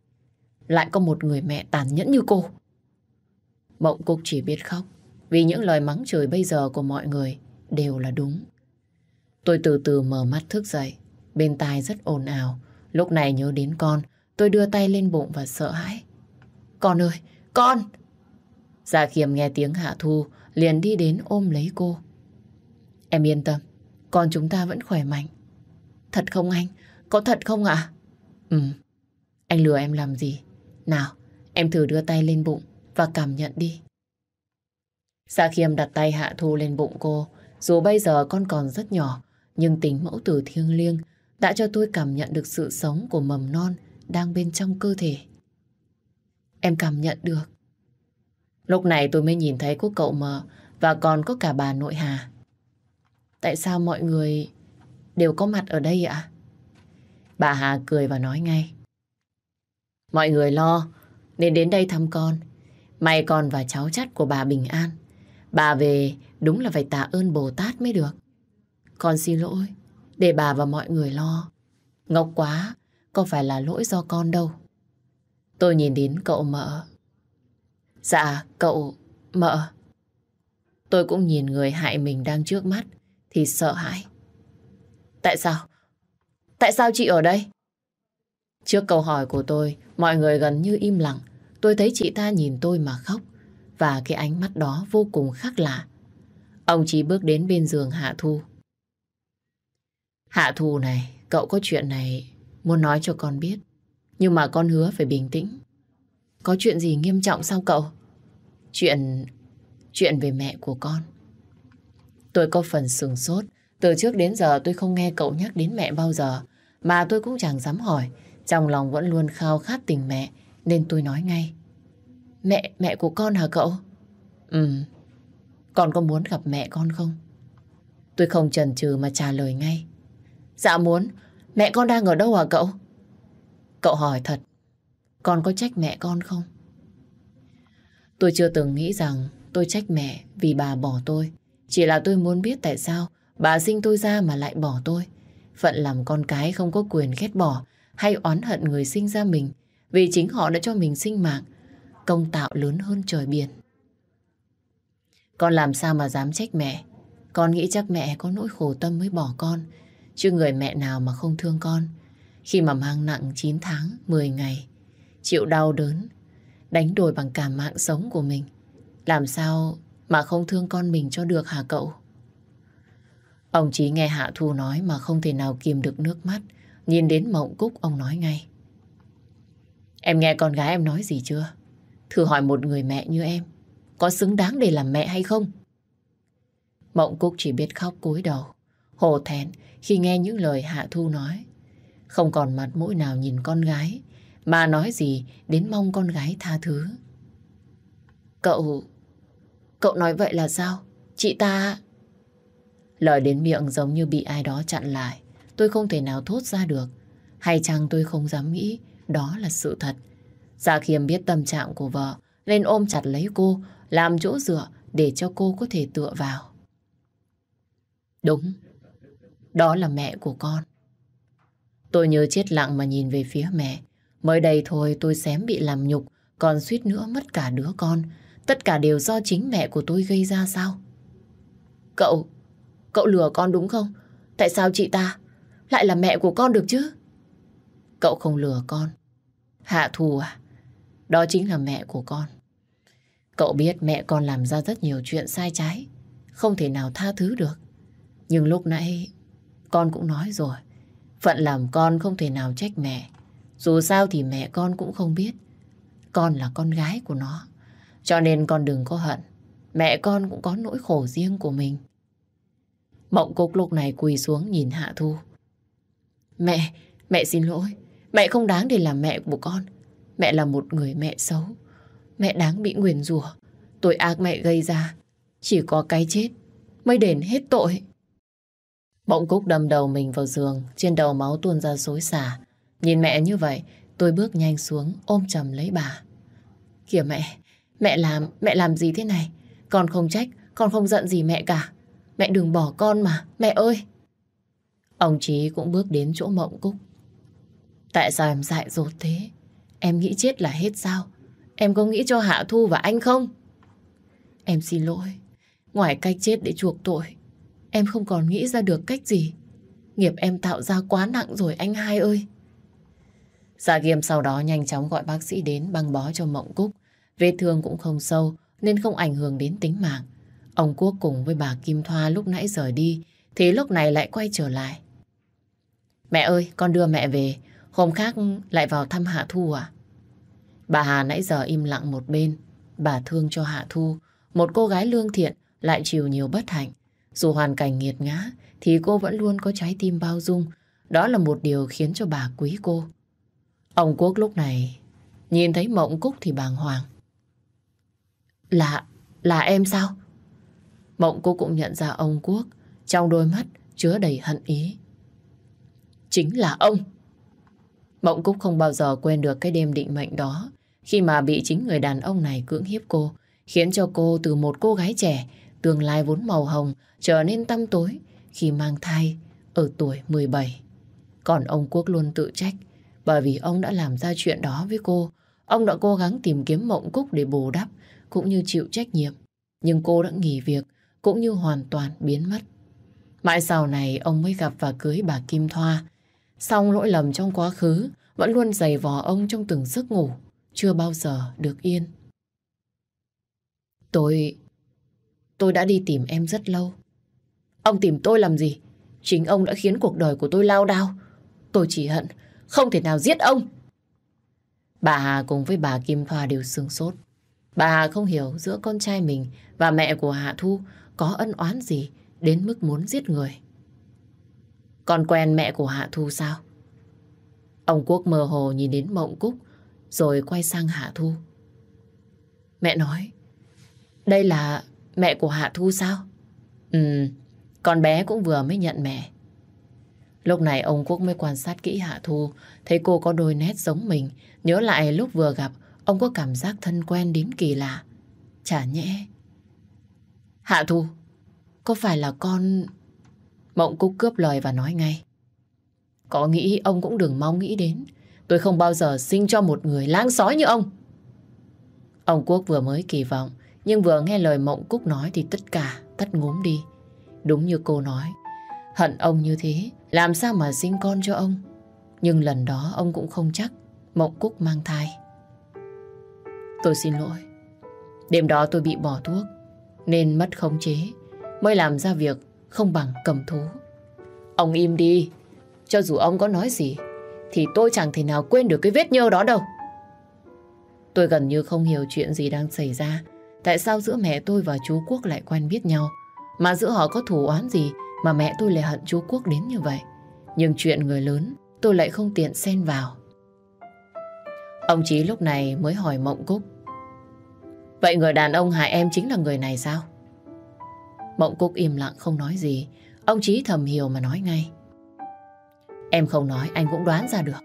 lại có một người mẹ tàn nhẫn như cô. Mộng Cúc chỉ biết khóc vì những lời mắng chửi bây giờ của mọi người đều là đúng. Tôi từ từ mở mắt thức dậy, bên tai rất ồn ào. Lúc này nhớ đến con, tôi đưa tay lên bụng và sợ hãi. Con ơi, con! gia khiêm nghe tiếng Hạ Thu, liền đi đến ôm lấy cô. Em yên tâm, con chúng ta vẫn khỏe mạnh. Thật không anh? Có thật không ạ? Ừ, anh lừa em làm gì? Nào, em thử đưa tay lên bụng và cảm nhận đi. Sa Khiêm đặt tay Hạ Thu lên bụng cô. Dù bây giờ con còn rất nhỏ, nhưng tình mẫu tử thiêng liêng đã cho tôi cảm nhận được sự sống của mầm non đang bên trong cơ thể. Em cảm nhận được. Lúc này tôi mới nhìn thấy có cậu mờ và còn có cả bà nội Hà. Tại sao mọi người đều có mặt ở đây ạ? Bà Hà cười và nói ngay. Mọi người lo nên đến đây thăm con. May con và cháu chắt của bà bình an. Bà về đúng là phải tạ ơn Bồ Tát mới được. Con xin lỗi, để bà và mọi người lo. ngọc quá, có phải là lỗi do con đâu. Tôi nhìn đến cậu mợ. Dạ, cậu, mợ. Tôi cũng nhìn người hại mình đang trước mắt, thì sợ hãi. Tại sao? Tại sao chị ở đây? Trước câu hỏi của tôi, mọi người gần như im lặng. Tôi thấy chị ta nhìn tôi mà khóc. Và cái ánh mắt đó vô cùng khác lạ. Ông chỉ bước đến bên giường Hạ Thu. Hạ Thu này, cậu có chuyện này muốn nói cho con biết. Nhưng mà con hứa phải bình tĩnh. Có chuyện gì nghiêm trọng sao cậu? Chuyện... chuyện về mẹ của con. Tôi có phần sừng sốt. Từ trước đến giờ tôi không nghe cậu nhắc đến mẹ bao giờ. Mà tôi cũng chẳng dám hỏi. Trong lòng vẫn luôn khao khát tình mẹ. Nên tôi nói ngay. Mẹ, mẹ của con hả cậu? Ừ. Con có muốn gặp mẹ con không? Tôi không chần chừ mà trả lời ngay. Dạ muốn. Mẹ con đang ở đâu hả cậu? Cậu hỏi thật. Con có trách mẹ con không? Tôi chưa từng nghĩ rằng tôi trách mẹ vì bà bỏ tôi. Chỉ là tôi muốn biết tại sao bà sinh tôi ra mà lại bỏ tôi. Phận làm con cái không có quyền ghét bỏ hay oán hận người sinh ra mình vì chính họ đã cho mình sinh mạng công tạo lớn hơn trời biển. Con làm sao mà dám trách mẹ? Con nghĩ chắc mẹ có nỗi khổ tâm mới bỏ con. Chứ người mẹ nào mà không thương con. Khi mà mang nặng 9 tháng, 10 ngày. Chịu đau đớn. Đánh đổi bằng cả mạng sống của mình. Làm sao mà không thương con mình cho được hả cậu? Ông chỉ nghe Hạ Thu nói mà không thể nào kìm được nước mắt. Nhìn đến Mộng Cúc ông nói ngay. Em nghe con gái em nói gì chưa? Thử hỏi một người mẹ như em, có xứng đáng để làm mẹ hay không? Mộng Cúc chỉ biết khóc cúi đầu, hổ thẹn khi nghe những lời Hạ Thu nói. Không còn mặt mũi nào nhìn con gái, mà nói gì đến mong con gái tha thứ. Cậu... Cậu nói vậy là sao? Chị ta... Lời đến miệng giống như bị ai đó chặn lại. Tôi không thể nào thốt ra được. Hay chăng tôi không dám nghĩ đó là sự thật. Gia Khiêm biết tâm trạng của vợ, nên ôm chặt lấy cô, làm chỗ dựa để cho cô có thể tựa vào. Đúng, đó là mẹ của con. Tôi nhớ chết lặng mà nhìn về phía mẹ. Mới đây thôi tôi xém bị làm nhục, còn suýt nữa mất cả đứa con. Tất cả đều do chính mẹ của tôi gây ra sao? Cậu, cậu lừa con đúng không? Tại sao chị ta lại là mẹ của con được chứ? Cậu không lừa con. Hạ thù à? Đó chính là mẹ của con. Cậu biết mẹ con làm ra rất nhiều chuyện sai trái. Không thể nào tha thứ được. Nhưng lúc nãy con cũng nói rồi. Phận làm con không thể nào trách mẹ. Dù sao thì mẹ con cũng không biết. Con là con gái của nó. Cho nên con đừng có hận. Mẹ con cũng có nỗi khổ riêng của mình. Mộng cục lúc này quỳ xuống nhìn Hạ Thu. Mẹ, mẹ xin lỗi. Mẹ không đáng để làm mẹ của con. Mẹ là một người mẹ xấu. Mẹ đáng bị nguyền rủa. Tội ác mẹ gây ra. Chỉ có cái chết mới đền hết tội. Bỗng Cúc đâm đầu mình vào giường, trên đầu máu tuôn ra xối xả. Nhìn mẹ như vậy, tôi bước nhanh xuống, ôm chầm lấy bà. Kìa mẹ, mẹ làm, mẹ làm gì thế này? Con không trách, con không giận gì mẹ cả. Mẹ đừng bỏ con mà, mẹ ơi! Ông Chí cũng bước đến chỗ mộng Cúc. Tại sao em dại dột thế? Em nghĩ chết là hết sao? Em có nghĩ cho Hạ Thu và anh không? Em xin lỗi. Ngoài cách chết để chuộc tội, em không còn nghĩ ra được cách gì. Nghiệp em tạo ra quá nặng rồi anh hai ơi. Dạ Kiêm sau đó nhanh chóng gọi bác sĩ đến băng bó cho Mộng Cúc. Vết thương cũng không sâu nên không ảnh hưởng đến tính mạng. Ông Quốc cùng với bà Kim Thoa lúc nãy rời đi thế lúc này lại quay trở lại. Mẹ ơi, con đưa mẹ về. Hôm khác lại vào thăm Hạ Thu à? Bà Hà nãy giờ im lặng một bên. Bà thương cho Hạ Thu. Một cô gái lương thiện lại chịu nhiều bất hạnh. Dù hoàn cảnh nghiệt ngã thì cô vẫn luôn có trái tim bao dung. Đó là một điều khiến cho bà quý cô. Ông Quốc lúc này nhìn thấy Mộng Cúc thì bàng hoàng. Là, là em sao? Mộng cô cũng nhận ra ông Quốc trong đôi mắt chứa đầy hận ý. Chính là ông. Mộng Cúc không bao giờ quên được cái đêm định mệnh đó khi mà bị chính người đàn ông này cưỡng hiếp cô, khiến cho cô từ một cô gái trẻ, tương lai vốn màu hồng, trở nên tăm tối khi mang thai ở tuổi 17. Còn ông Quốc luôn tự trách, bởi vì ông đã làm ra chuyện đó với cô. Ông đã cố gắng tìm kiếm Mộng Cúc để bù đắp, cũng như chịu trách nhiệm. Nhưng cô đã nghỉ việc, cũng như hoàn toàn biến mất. Mãi sau này, ông mới gặp và cưới bà Kim Thoa. Song lỗi lầm trong quá khứ vẫn luôn giày vò ông trong từng giấc ngủ, chưa bao giờ được yên. Tôi... tôi đã đi tìm em rất lâu. Ông tìm tôi làm gì? Chính ông đã khiến cuộc đời của tôi lao đao. Tôi chỉ hận, không thể nào giết ông. Bà Hà cùng với bà Kim Thoa đều sương sốt. Bà Hà không hiểu giữa con trai mình và mẹ của Hạ Thu có ân oán gì đến mức muốn giết người. Con quen mẹ của Hạ Thu sao? Ông Quốc mơ hồ nhìn đến Mộng Cúc rồi quay sang Hạ Thu. Mẹ nói, đây là mẹ của Hạ Thu sao? Ừ, con bé cũng vừa mới nhận mẹ. Lúc này ông Quốc mới quan sát kỹ Hạ Thu, thấy cô có đôi nét giống mình. Nhớ lại lúc vừa gặp, ông có cảm giác thân quen đến kỳ lạ. Chả nhẽ. Hạ Thu, có phải là con... Mộng Cúc cướp lời và nói ngay. Có nghĩ ông cũng đừng mong nghĩ đến. Tôi không bao giờ sinh cho một người lang sói như ông. Ông Quốc vừa mới kỳ vọng, nhưng vừa nghe lời Mộng Cúc nói thì tất cả tắt ngốm đi. Đúng như cô nói, hận ông như thế, làm sao mà sinh con cho ông. Nhưng lần đó ông cũng không chắc Mộng Cúc mang thai. Tôi xin lỗi. Đêm đó tôi bị bỏ thuốc, nên mất khống chế, mới làm ra việc không bằng cầm thú. Ông im đi, cho dù ông có nói gì, thì tôi chẳng thể nào quên được cái vết nhơ đó đâu. Tôi gần như không hiểu chuyện gì đang xảy ra. Tại sao giữa mẹ tôi và chú Quốc lại quen biết nhau? Mà giữa họ có thủ oán gì mà mẹ tôi lại hận chú Quốc đến như vậy? Nhưng chuyện người lớn tôi lại không tiện xen vào. Ông Chí lúc này mới hỏi Mộng Cúc. Vậy người đàn ông hại em chính là người này sao? Mộng Cúc im lặng không nói gì. Ông Chí thầm hiểu mà nói ngay. Em không nói, anh cũng đoán ra được.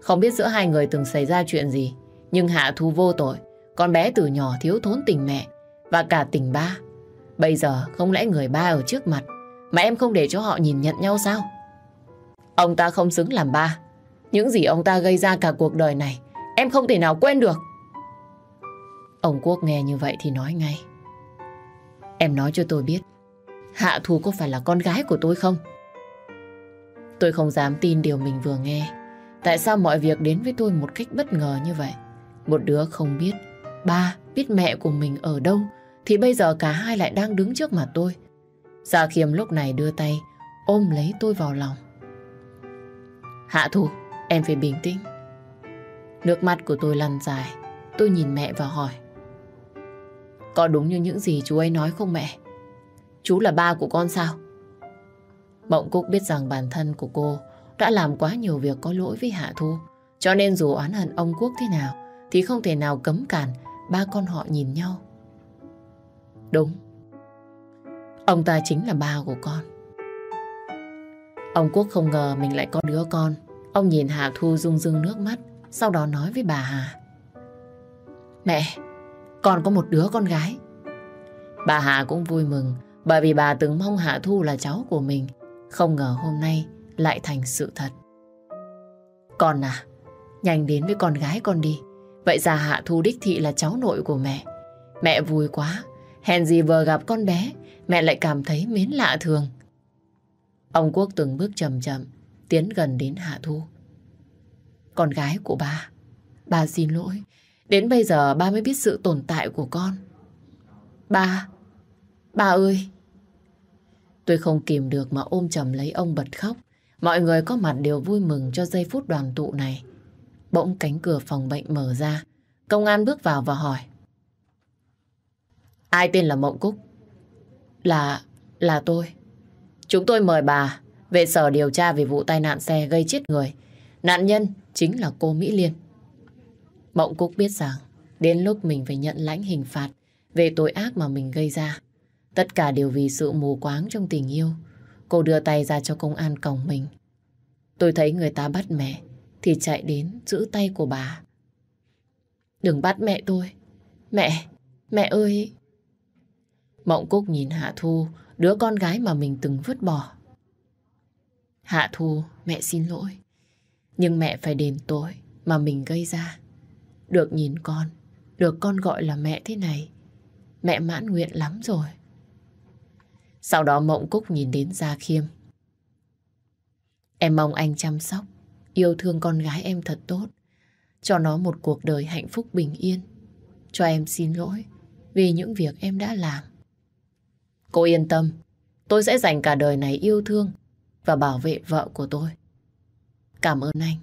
Không biết giữa hai người từng xảy ra chuyện gì. Nhưng Hạ Thu vô tội. Con bé từ nhỏ thiếu thốn tình mẹ và cả tình ba. Bây giờ không lẽ người ba ở trước mặt mà em không để cho họ nhìn nhận nhau sao? Ông ta không xứng làm ba. Những gì ông ta gây ra cả cuộc đời này, em không thể nào quên được. Ông Quốc nghe như vậy thì nói ngay. Em nói cho tôi biết Hạ Thu có phải là con gái của tôi không? Tôi không dám tin điều mình vừa nghe. Tại sao mọi việc đến với tôi một cách bất ngờ như vậy? Một đứa không biết, ba biết mẹ của mình ở đâu, thì bây giờ cả hai lại đang đứng trước mặt tôi. Gia Khiêm lúc này đưa tay, ôm lấy tôi vào lòng. Hạ Thu, em phải bình tĩnh. Nước mắt của tôi lăn dài, tôi nhìn mẹ và hỏi. Có đúng như những gì chú ấy nói không mẹ? Chú là ba của con sao? Mộng Cúc biết rằng bản thân của cô đã làm quá nhiều việc có lỗi với Hạ Thu. Cho nên dù oán hận ông Quốc thế nào thì không thể nào cấm cản ba con họ nhìn nhau. Đúng. Ông ta chính là ba của con. Ông Quốc không ngờ mình lại có đứa con. Ông nhìn Hạ Thu rung rưng nước mắt, sau đó nói với bà Hà. Mẹ, con có một đứa con gái. Bà Hà cũng vui mừng bởi vì bà từng mong Hạ Thu là cháu của mình. Không ngờ hôm nay lại thành sự thật. Con à, nhanh đến với con gái con đi. Vậy ra Hạ Thu đích thị là cháu nội của mẹ. Mẹ vui quá, hèn gì vừa gặp con bé, mẹ lại cảm thấy mến lạ thường. Ông Quốc từng bước chậm chậm, tiến gần đến Hạ Thu. Con gái của bà bà xin lỗi. Đến bây giờ ba mới biết sự tồn tại của con. Ba, ba ơi! Tôi không kìm được mà ôm chầm lấy ông bật khóc. Mọi người có mặt đều vui mừng cho giây phút đoàn tụ này. Bỗng cánh cửa phòng bệnh mở ra. Công an bước vào và hỏi. Ai tên là Mộng Cúc? Là... là tôi. Chúng tôi mời bà về sở điều tra về vụ tai nạn xe gây chết người. Nạn nhân chính là cô Mỹ Liên. Mộng Cúc biết rằng đến lúc mình phải nhận lãnh hình phạt về tội ác mà mình gây ra. Tất cả đều vì sự mù quáng trong tình yêu. Cô đưa tay ra cho công an cổng mình. Tôi thấy người ta bắt mẹ thì chạy đến giữ tay của bà. Đừng bắt mẹ tôi. Mẹ, mẹ ơi. Mộng Cúc nhìn Hạ Thu, đứa con gái mà mình từng vứt bỏ. Hạ Thu, mẹ xin lỗi. Nhưng mẹ phải đền tội mà mình gây ra. Được nhìn con, được con gọi là mẹ thế này. Mẹ mãn nguyện lắm rồi. Sau đó Mộng Cúc nhìn đến Gia Khiêm. Em mong anh chăm sóc, yêu thương con gái em thật tốt. Cho nó một cuộc đời hạnh phúc bình yên. Cho em xin lỗi vì những việc em đã làm. Cô yên tâm, tôi sẽ dành cả đời này yêu thương và bảo vệ vợ của tôi. Cảm ơn anh.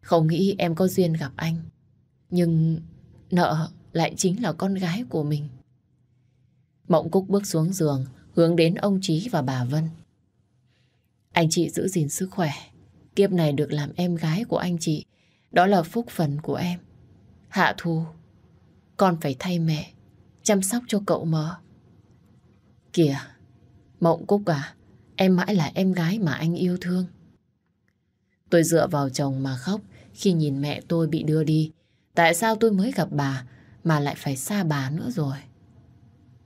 Không nghĩ em có duyên gặp anh. Nhưng nợ lại chính là con gái của mình. Mộng Cúc bước xuống giường, hướng đến ông Trí và bà Vân. Anh chị giữ gìn sức khỏe. Kiếp này được làm em gái của anh chị. Đó là phúc phần của em. Hạ Thu, con phải thay mẹ, chăm sóc cho cậu mờ. Kìa, Mộng Cúc à, em mãi là em gái mà anh yêu thương. Tôi dựa vào chồng mà khóc khi nhìn mẹ tôi bị đưa đi. Tại sao tôi mới gặp bà mà lại phải xa bà nữa rồi?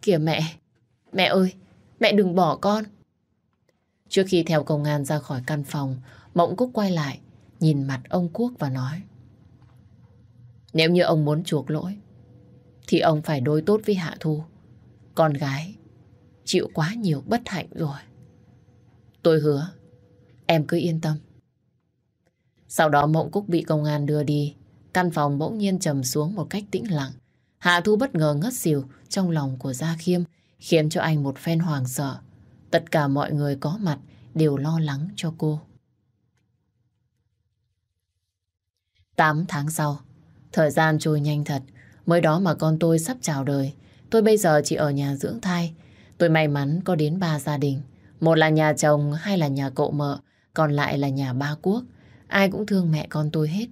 Kìa mẹ, mẹ ơi, mẹ đừng bỏ con. Trước khi theo công an ra khỏi căn phòng, Mộng Cúc quay lại, nhìn mặt ông Quốc và nói. Nếu như ông muốn chuộc lỗi, thì ông phải đối tốt với Hạ Thu. Con gái chịu quá nhiều bất hạnh rồi. Tôi hứa, em cứ yên tâm. Sau đó Mộng Cúc bị công an đưa đi, căn phòng bỗng nhiên trầm xuống một cách tĩnh lặng. Hạ Thu bất ngờ ngất xỉu trong lòng của Gia Khiêm, khiến cho anh một phen hoàng sợ. Tất cả mọi người có mặt đều lo lắng cho cô. 8 tháng sau, thời gian trôi nhanh thật. Mới đó mà con tôi sắp chào đời. Tôi bây giờ chỉ ở nhà dưỡng thai. Tôi may mắn có đến ba gia đình. Một là nhà chồng, hai là nhà cậu mợ, còn lại là nhà ba quốc. Ai cũng thương mẹ con tôi hết.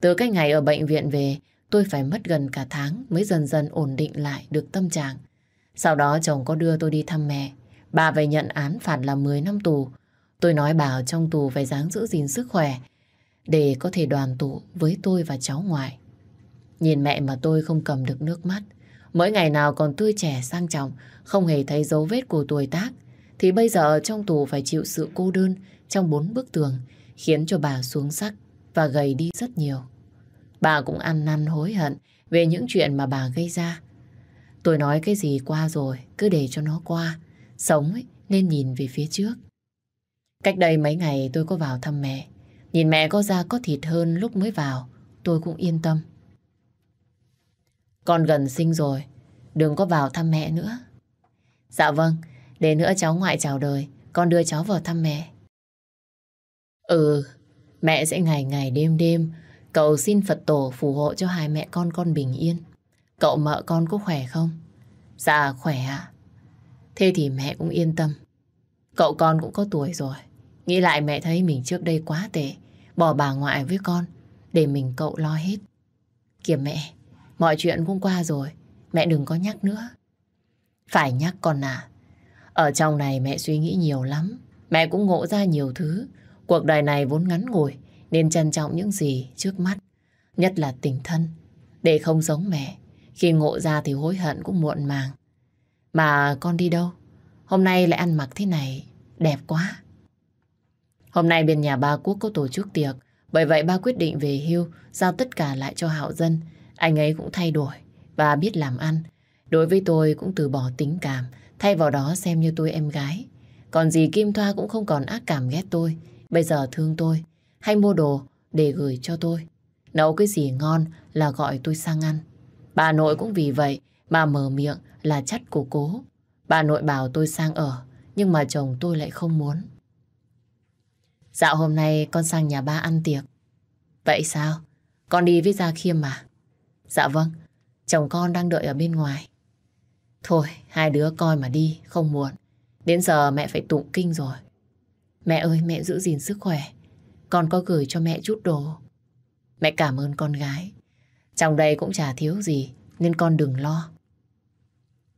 Từ cái ngày ở bệnh viện về, tôi phải mất gần cả tháng mới dần dần ổn định lại được tâm trạng. Sau đó chồng có đưa tôi đi thăm mẹ. Bà về nhận án phạt là 10 năm tù. Tôi nói bà ở trong tù phải dáng giữ gìn sức khỏe để có thể đoàn tụ với tôi và cháu ngoại. Nhìn mẹ mà tôi không cầm được nước mắt. Mỗi ngày nào còn tươi trẻ sang trọng, không hề thấy dấu vết của tuổi tác, thì bây giờ trong tù phải chịu sự cô đơn trong bốn bức tường, khiến cho bà xuống sắc và gầy đi rất nhiều. Bà cũng ăn năn hối hận về những chuyện mà bà gây ra. Tôi nói cái gì qua rồi, cứ để cho nó qua. Sống ấy, nên nhìn về phía trước. Cách đây mấy ngày tôi có vào thăm mẹ. Nhìn mẹ có da có thịt hơn lúc mới vào, tôi cũng yên tâm. Con gần sinh rồi, đừng có vào thăm mẹ nữa. Dạ vâng, để nữa cháu ngoại chào đời, con đưa cháu vào thăm mẹ. Ừ, mẹ sẽ ngày ngày đêm đêm cầu xin Phật tổ phù hộ cho hai mẹ con con bình yên. Cậu mợ con có khỏe không? Dạ khỏe ạ. Thế thì mẹ cũng yên tâm. Cậu con cũng có tuổi rồi. Nghĩ lại mẹ thấy mình trước đây quá tệ. Bỏ bà ngoại với con. Để mình cậu lo hết. Kìa mẹ, mọi chuyện cũng qua rồi. Mẹ đừng có nhắc nữa. Phải nhắc con à. Ở trong này mẹ suy nghĩ nhiều lắm. Mẹ cũng ngộ ra nhiều thứ. Cuộc đời này vốn ngắn ngủi. Nên trân trọng những gì trước mắt. Nhất là tình thân. Để không giống mẹ. Khi ngộ ra thì hối hận cũng muộn màng. Mà con đi đâu? Hôm nay lại ăn mặc thế này, đẹp quá. Hôm nay bên nhà ba Quốc có tổ chức tiệc, Bởi vậy ba quyết định về hưu, giao tất cả lại cho Hạo Dân. Anh ấy cũng thay đổi và biết làm ăn. Đối với tôi cũng từ bỏ tính cảm, thay vào đó xem như tôi em gái. Còn gì Kim Thoa cũng không còn ác cảm ghét tôi. Bây giờ thương tôi, hay mua đồ để gửi cho tôi. Nấu cái gì ngon là gọi tôi sang ăn. Bà nội cũng vì vậy mà mở miệng là chắt của cố. Bà nội bảo tôi sang ở, nhưng mà chồng tôi lại không muốn. Dạo hôm nay con sang nhà ba ăn tiệc. Vậy sao? Con đi với Gia Khiêm mà. Dạ vâng, chồng con đang đợi ở bên ngoài. Thôi, hai đứa coi mà đi, không muộn. Đến giờ mẹ phải tụng kinh rồi. Mẹ ơi, mẹ giữ gìn sức khỏe. Con có gửi cho mẹ chút đồ. Mẹ cảm ơn con gái. Trong đây cũng chả thiếu gì, nên con đừng lo.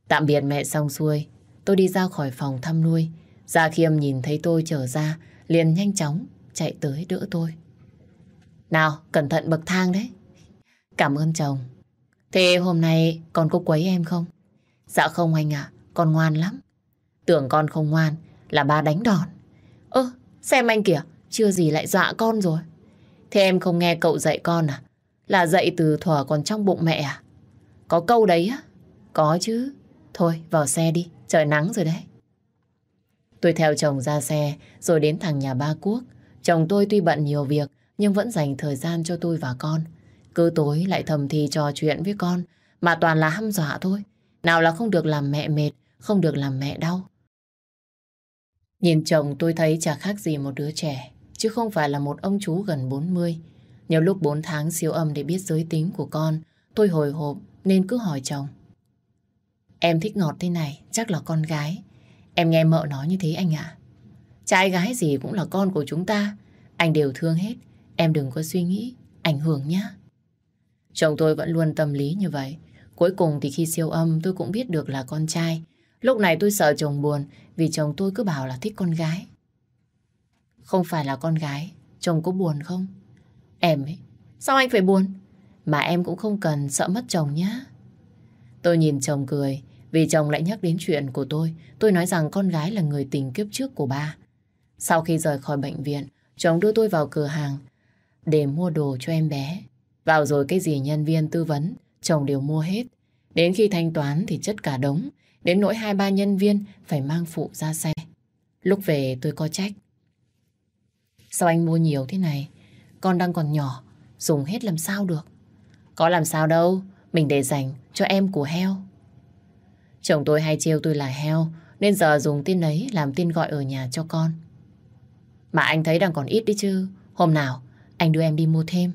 Tạm biệt mẹ xong xuôi, tôi đi ra khỏi phòng thăm nuôi. Gia Khiêm nhìn thấy tôi trở ra, liền nhanh chóng chạy tới đỡ tôi. Nào, cẩn thận bậc thang đấy. Cảm ơn chồng. Thế hôm nay con có quấy em không? Dạ không anh ạ, con ngoan lắm. Tưởng con không ngoan là ba đánh đòn. Ơ, xem anh kìa, chưa gì lại dọa con rồi. Thế em không nghe cậu dạy con à? Là dạy từ thuở còn trong bụng mẹ à? Có câu đấy á? Có chứ. Thôi, vào xe đi, trời nắng rồi đấy. Tôi theo chồng ra xe, rồi đến thằng nhà ba Quốc. Chồng tôi tuy bận nhiều việc, nhưng vẫn dành thời gian cho tôi và con. Cứ tối lại thầm thì trò chuyện với con, mà toàn là hăm dọa thôi. Nào là không được làm mẹ mệt, không được làm mẹ đau. Nhìn chồng tôi thấy chả khác gì một đứa trẻ, chứ không phải là một ông chú gần 40. Nhiều lúc 4 tháng siêu âm để biết giới tính của con, tôi hồi hộp nên cứ hỏi chồng. Em thích ngọt thế này, chắc là con gái. Em nghe mợ nói như thế anh ạ. Trai gái gì cũng là con của chúng ta. Anh đều thương hết. Em đừng có suy nghĩ, ảnh hưởng nhá. Chồng tôi vẫn luôn tâm lý như vậy. Cuối cùng thì khi siêu âm tôi cũng biết được là con trai. Lúc này tôi sợ chồng buồn vì chồng tôi cứ bảo là thích con gái. Không phải là con gái, chồng có buồn không? Em ấy, sao anh phải buồn? Mà em cũng không cần sợ mất chồng nhá. Tôi nhìn chồng cười, vì chồng lại nhắc đến chuyện của tôi. Tôi nói rằng con gái là người tình kiếp trước của ba. Sau khi rời khỏi bệnh viện, chồng đưa tôi vào cửa hàng để mua đồ cho em bé. Vào rồi cái gì nhân viên tư vấn, chồng đều mua hết. Đến khi thanh toán thì chất cả đống, đến nỗi hai ba nhân viên phải mang phụ ra xe. Lúc về tôi có trách. Sao anh mua nhiều thế này? Con đang còn nhỏ, dùng hết làm sao được? Có làm sao đâu, mình để dành cho em của heo. Chồng tôi hay trêu tôi là heo, nên giờ dùng tin ấy làm tin gọi ở nhà cho con. Mà anh thấy đang còn ít đấy chứ, hôm nào anh đưa em đi mua thêm.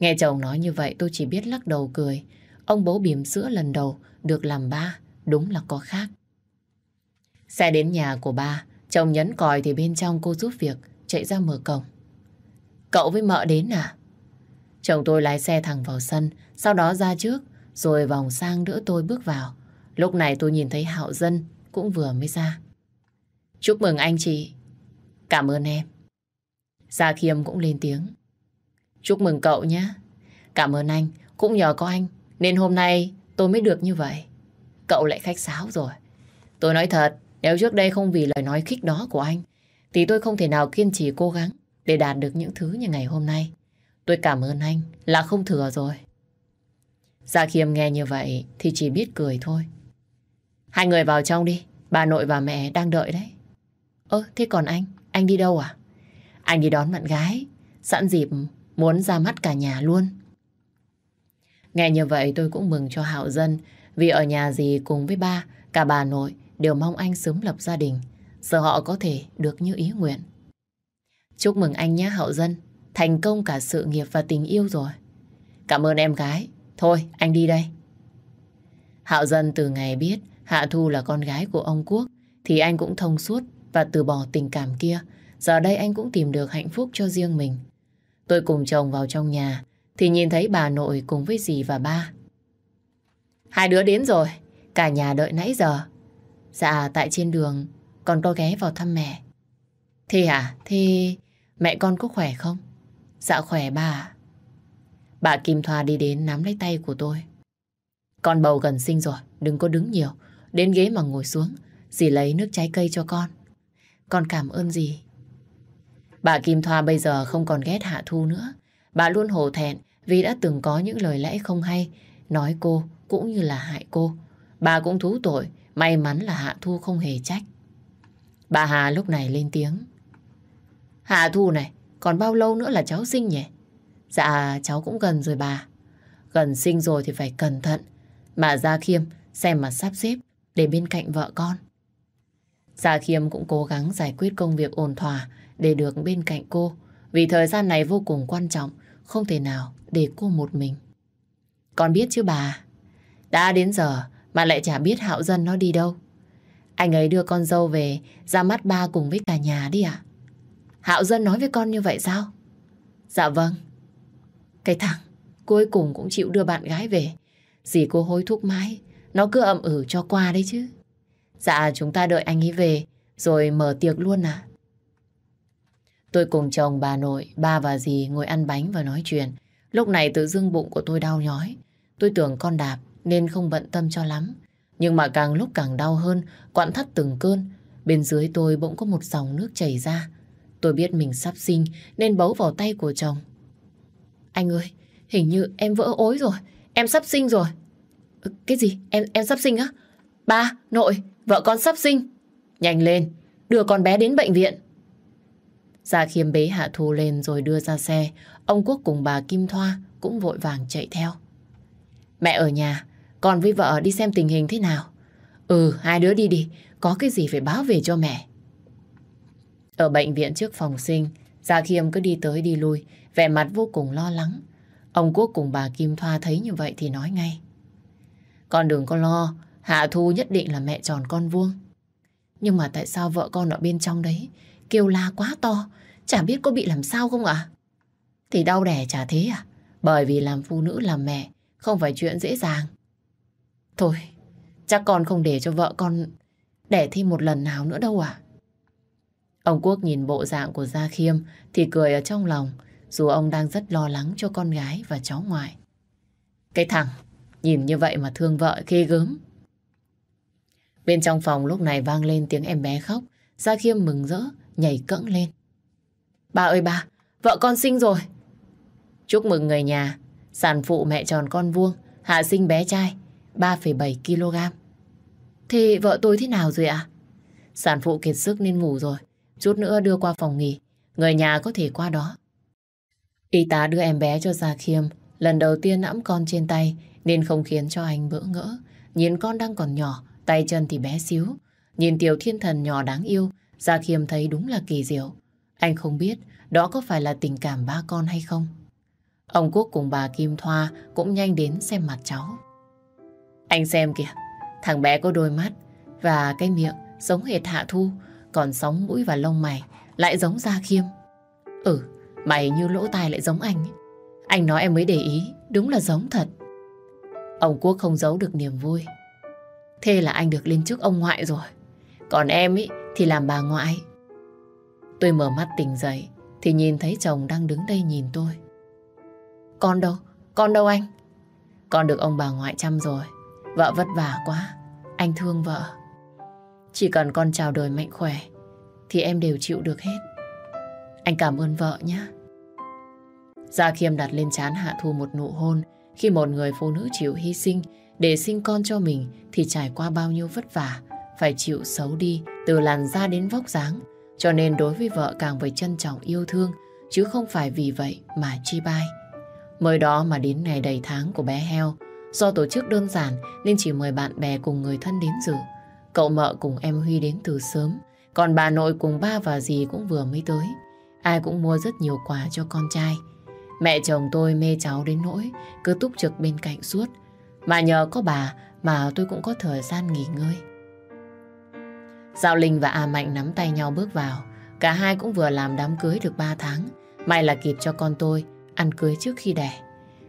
Nghe chồng nói như vậy tôi chỉ biết lắc đầu cười. Ông bố bỉm sữa lần đầu được làm ba, đúng là có khác. Xe đến nhà của ba, chồng nhấn còi thì bên trong cô giúp việc, chạy ra mở cổng. Cậu với mợ đến à? Chồng tôi lái xe thẳng vào sân, sau đó ra trước, rồi vòng sang đỡ tôi bước vào. Lúc này tôi nhìn thấy Hạo Dân cũng vừa mới ra. Chúc mừng anh chị. Cảm ơn em. Gia Khiêm cũng lên tiếng. Chúc mừng cậu nhé. Cảm ơn anh, cũng nhờ có anh nên hôm nay tôi mới được như vậy. Cậu lại khách sáo rồi. Tôi nói thật, nếu trước đây không vì lời nói khích đó của anh thì tôi không thể nào kiên trì cố gắng để đạt được những thứ như ngày hôm nay. Tôi cảm ơn anh là không thừa rồi. Gia Khiêm nghe như vậy thì chỉ biết cười thôi. Hai người vào trong đi, bà nội và mẹ đang đợi đấy. Ơ, thế còn anh? Anh đi đâu à? Anh đi đón bạn gái, sẵn dịp muốn ra mắt cả nhà luôn. Nghe như vậy tôi cũng mừng cho Hạo Dân vì ở nhà gì cùng với ba, cả bà nội đều mong anh sớm lập gia đình. Giờ họ có thể được như ý nguyện. Chúc mừng anh nhé Hạo Dân, thành công cả sự nghiệp và tình yêu rồi. Cảm ơn em gái. Thôi, anh đi đây. Hạo Dân từ ngày biết Hạ Thu là con gái của ông Quốc thì anh cũng thông suốt và từ bỏ tình cảm kia. Giờ đây anh cũng tìm được hạnh phúc cho riêng mình. Tôi cùng chồng vào trong nhà thì nhìn thấy bà nội cùng với dì và ba. Hai đứa đến rồi, cả nhà đợi nãy giờ. Dạ, tại trên đường con có ghé vào thăm mẹ. Thì à Thì mẹ con có khỏe không? Dạ khỏe bà Bà Kim Thoa đi đến nắm lấy tay của tôi. Con bầu gần sinh rồi, đừng có đứng nhiều. Đến ghế mà ngồi xuống, dì lấy nước trái cây cho con. Con cảm ơn dì. Bà Kim Thoa bây giờ không còn ghét Hạ Thu nữa. Bà luôn hổ thẹn vì đã từng có những lời lẽ không hay, nói cô cũng như là hại cô. Bà cũng thú tội, may mắn là Hạ Thu không hề trách. Bà Hà lúc này lên tiếng. Hạ Thu này, còn bao lâu nữa là cháu sinh nhỉ? Dạ, cháu cũng gần rồi bà. Gần sinh rồi thì phải cẩn thận. Mà Gia Khiêm xem mà sắp xếp để bên cạnh vợ con. Gia Khiêm cũng cố gắng giải quyết công việc ổn thỏa để được bên cạnh cô. Vì thời gian này vô cùng quan trọng, không thể nào để cô một mình. Con biết chứ bà, đã đến giờ mà lại chả biết Hạo Dân nó đi đâu. Anh ấy đưa con dâu về ra mắt ba cùng với cả nhà đi ạ. Hạo Dân nói với con như vậy sao? Dạ vâng. Cái thằng cuối cùng cũng chịu đưa bạn gái về. Dì cô hối thúc mãi, nó cứ ậm ử cho qua đấy chứ. Dạ chúng ta đợi anh ấy về rồi mở tiệc luôn à. Tôi cùng chồng bà nội, ba và dì ngồi ăn bánh và nói chuyện. Lúc này tự dưng bụng của tôi đau nhói. Tôi tưởng con đạp nên không bận tâm cho lắm. Nhưng mà càng lúc càng đau hơn, quặn thắt từng cơn. Bên dưới tôi bỗng có một dòng nước chảy ra. Tôi biết mình sắp sinh nên bấu vào tay của chồng. Anh ơi, hình như em vỡ ối rồi. Em sắp sinh rồi. Cái gì? Em em sắp sinh á? Ba, nội, vợ con sắp sinh. Nhanh lên, đưa con bé đến bệnh viện. Gia Khiêm bế Hạ Thu lên rồi đưa ra xe. Ông Quốc cùng bà Kim Thoa cũng vội vàng chạy theo. Mẹ ở nhà, con với vợ đi xem tình hình thế nào. Ừ, hai đứa đi đi, có cái gì phải báo về cho mẹ. Ở bệnh viện trước phòng sinh, Gia Khiêm cứ đi tới đi lui, vẻ mặt vô cùng lo lắng. Ông Quốc cùng bà Kim Thoa thấy như vậy thì nói ngay. Con đừng có lo, Hạ Thu nhất định là mẹ tròn con vuông. Nhưng mà tại sao vợ con ở bên trong đấy kêu la quá to, chả biết có bị làm sao không ạ? Thì đau đẻ chả thế à? Bởi vì làm phụ nữ làm mẹ không phải chuyện dễ dàng. Thôi, chắc con không để cho vợ con đẻ thêm một lần nào nữa đâu à? Ông Quốc nhìn bộ dạng của Gia Khiêm thì cười ở trong lòng, dù ông đang rất lo lắng cho con gái và cháu ngoại. Cái thằng, nhìn như vậy mà thương vợ ghê gớm. Bên trong phòng lúc này vang lên tiếng em bé khóc, Gia Khiêm mừng rỡ, nhảy cẫng lên. Bà ơi bà, vợ con sinh rồi. Chúc mừng người nhà, sản phụ mẹ tròn con vuông, hạ sinh bé trai, 3,7 kg. Thì vợ tôi thế nào rồi ạ? Sản phụ kiệt sức nên ngủ rồi, chút nữa đưa qua phòng nghỉ, người nhà có thể qua đó. Y tá đưa em bé cho Gia Khiêm, lần đầu tiên nắm con trên tay nên không khiến cho anh bỡ ngỡ. Nhìn con đang còn nhỏ, tay chân thì bé xíu. Nhìn tiểu thiên thần nhỏ đáng yêu, Gia Khiêm thấy đúng là kỳ diệu. Anh không biết đó có phải là tình cảm ba con hay không. Ông Quốc cùng bà Kim Thoa cũng nhanh đến xem mặt cháu. Anh xem kìa, thằng bé có đôi mắt và cái miệng giống hệt Hạ Thu, còn sóng mũi và lông mày lại giống Gia Khiêm. Ừ, mày như lỗ tai lại giống anh. Anh nói em mới để ý, đúng là giống thật. Ông Quốc không giấu được niềm vui. Thế là anh được lên trước ông ngoại rồi. Còn em ấy thì làm bà ngoại. Tôi mở mắt tỉnh dậy thì nhìn thấy chồng đang đứng đây nhìn tôi. Con đâu? Con đâu anh? Con được ông bà ngoại chăm rồi. Vợ vất vả quá. Anh thương vợ. Chỉ cần con chào đời mạnh khỏe thì em đều chịu được hết. Anh cảm ơn vợ nhé. Gia Khiêm đặt lên chán Hạ Thu một nụ hôn khi một người phụ nữ chịu hy sinh để sinh con cho mình thì trải qua bao nhiêu vất vả, phải chịu xấu đi từ làn da đến vóc dáng. Cho nên đối với vợ càng phải trân trọng yêu thương, chứ không phải vì vậy mà chi bai. Mới đó mà đến ngày đầy tháng của bé heo, do tổ chức đơn giản nên chỉ mời bạn bè cùng người thân đến dự. Cậu mợ cùng em Huy đến từ sớm, còn bà nội cùng ba và dì cũng vừa mới tới. Ai cũng mua rất nhiều quà cho con trai. Mẹ chồng tôi mê cháu đến nỗi cứ túc trực bên cạnh suốt. Mà nhờ có bà mà tôi cũng có thời gian nghỉ ngơi. Giao Linh và A Mạnh nắm tay nhau bước vào. Cả hai cũng vừa làm đám cưới được 3 tháng. May là kịp cho con tôi ăn cưới trước khi đẻ.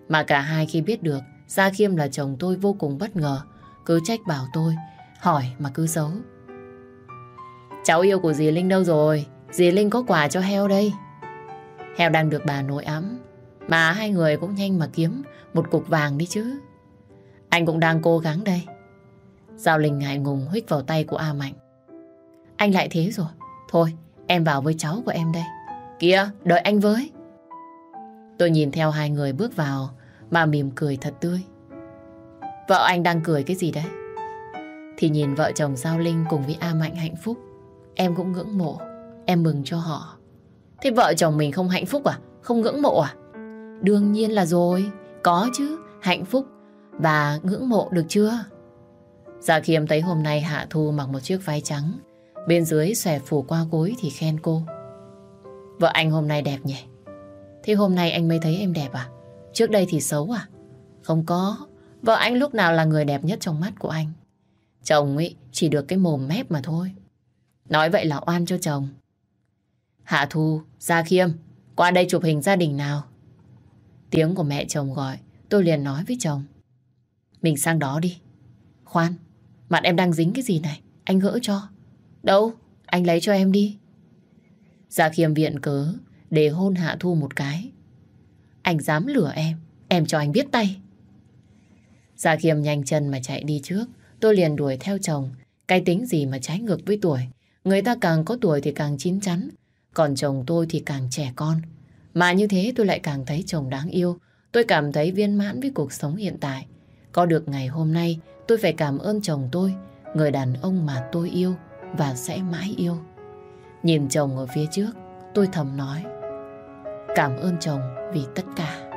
Mà cả hai khi biết được Gia Khiêm là chồng tôi vô cùng bất ngờ. Cứ trách bảo tôi, hỏi mà cứ giấu. Cháu yêu của dì Linh đâu rồi? Dì Linh có quà cho heo đây. Heo đang được bà nội ấm. Mà hai người cũng nhanh mà kiếm một cục vàng đi chứ. Anh cũng đang cố gắng đây. Giao Linh ngại ngùng huyết vào tay của A Mạnh. Anh lại thế rồi. Thôi, em vào với cháu của em đây. Kìa, đợi anh với. Tôi nhìn theo hai người bước vào mà mỉm cười thật tươi. Vợ anh đang cười cái gì đấy? Thì nhìn vợ chồng Giao Linh cùng với A Mạnh hạnh phúc. Em cũng ngưỡng mộ. Em mừng cho họ. Thế vợ chồng mình không hạnh phúc à? Không ngưỡng mộ à? Đương nhiên là rồi. Có chứ. Hạnh phúc và ngưỡng mộ được chưa? Dạ Khiêm thấy hôm nay Hạ Thu mặc một chiếc váy trắng. Bên dưới xòe phủ qua gối thì khen cô. Vợ anh hôm nay đẹp nhỉ? Thế hôm nay anh mới thấy em đẹp à? Trước đây thì xấu à? Không có. Vợ anh lúc nào là người đẹp nhất trong mắt của anh. Chồng ấy chỉ được cái mồm mép mà thôi. Nói vậy là oan cho chồng. Hạ Thu, Gia Khiêm, qua đây chụp hình gia đình nào. Tiếng của mẹ chồng gọi, tôi liền nói với chồng. Mình sang đó đi. Khoan, mặt em đang dính cái gì này? Anh gỡ cho. Đâu, anh lấy cho em đi. Gia Khiêm viện cớ để hôn Hạ Thu một cái. Anh dám lừa em, em cho anh biết tay. Gia Khiêm nhanh chân mà chạy đi trước, tôi liền đuổi theo chồng. Cái tính gì mà trái ngược với tuổi. Người ta càng có tuổi thì càng chín chắn, còn chồng tôi thì càng trẻ con. Mà như thế tôi lại càng thấy chồng đáng yêu. Tôi cảm thấy viên mãn với cuộc sống hiện tại. Có được ngày hôm nay, tôi phải cảm ơn chồng tôi, người đàn ông mà tôi yêu và sẽ mãi yêu. Nhìn chồng ở phía trước, tôi thầm nói, cảm ơn chồng vì tất cả.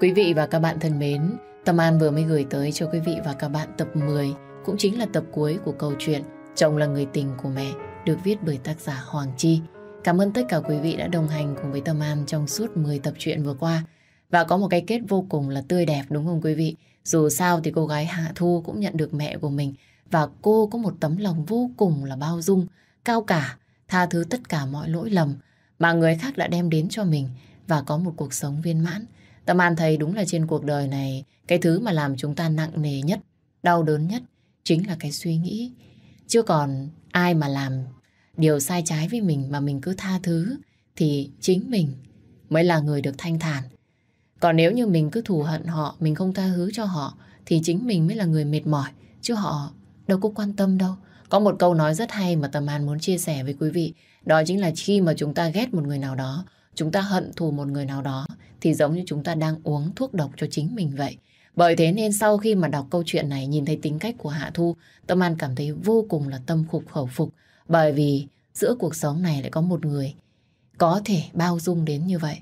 Quý vị và các bạn thân mến, Tâm An vừa mới gửi tới cho quý vị và các bạn tập 10, cũng chính là tập cuối của câu chuyện Chồng là người tình của mẹ, được viết bởi tác giả Hoàng Chi. Cảm ơn tất cả quý vị đã đồng hành cùng với Tâm An trong suốt 10 tập truyện vừa qua. Và có một cái kết vô cùng là tươi đẹp đúng không quý vị? Dù sao thì cô gái Hạ Thu cũng nhận được mẹ của mình và cô có một tấm lòng vô cùng là bao dung, cao cả, tha thứ tất cả mọi lỗi lầm mà người khác đã đem đến cho mình và có một cuộc sống viên mãn. Tâm An thấy đúng là trên cuộc đời này cái thứ mà làm chúng ta nặng nề nhất, đau đớn nhất chính là cái suy nghĩ. Chưa còn ai mà làm điều sai trái với mình mà mình cứ tha thứ thì chính mình mới là người được thanh thản. Còn nếu như mình cứ thù hận họ, mình không tha thứ cho họ thì chính mình mới là người mệt mỏi chứ họ đâu có quan tâm đâu. Có một câu nói rất hay mà Tâm An muốn chia sẻ với quý vị đó chính là khi mà chúng ta ghét một người nào đó chúng ta hận thù một người nào đó thì giống như chúng ta đang uống thuốc độc cho chính mình vậy. Bởi thế nên sau khi mà đọc câu chuyện này nhìn thấy tính cách của Hạ Thu, Tâm An cảm thấy vô cùng là tâm khục khẩu phục. Bởi vì giữa cuộc sống này lại có một người có thể bao dung đến như vậy.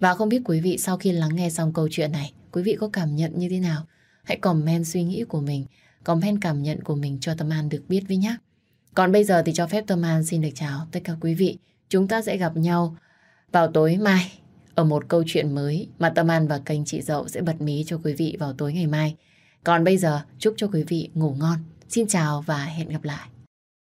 Và không biết quý vị sau khi lắng nghe xong câu chuyện này, quý vị có cảm nhận như thế nào? Hãy comment suy nghĩ của mình, comment cảm nhận của mình cho Tâm An được biết với nhé. Còn bây giờ thì cho phép Tâm An xin được chào tất cả quý vị. Chúng ta sẽ gặp nhau vào tối mai ở một câu chuyện mới mà Tâm An và kênh chị Dậu sẽ bật mí cho quý vị vào tối ngày mai. Còn bây giờ chúc cho quý vị ngủ ngon. Xin chào và hẹn gặp lại.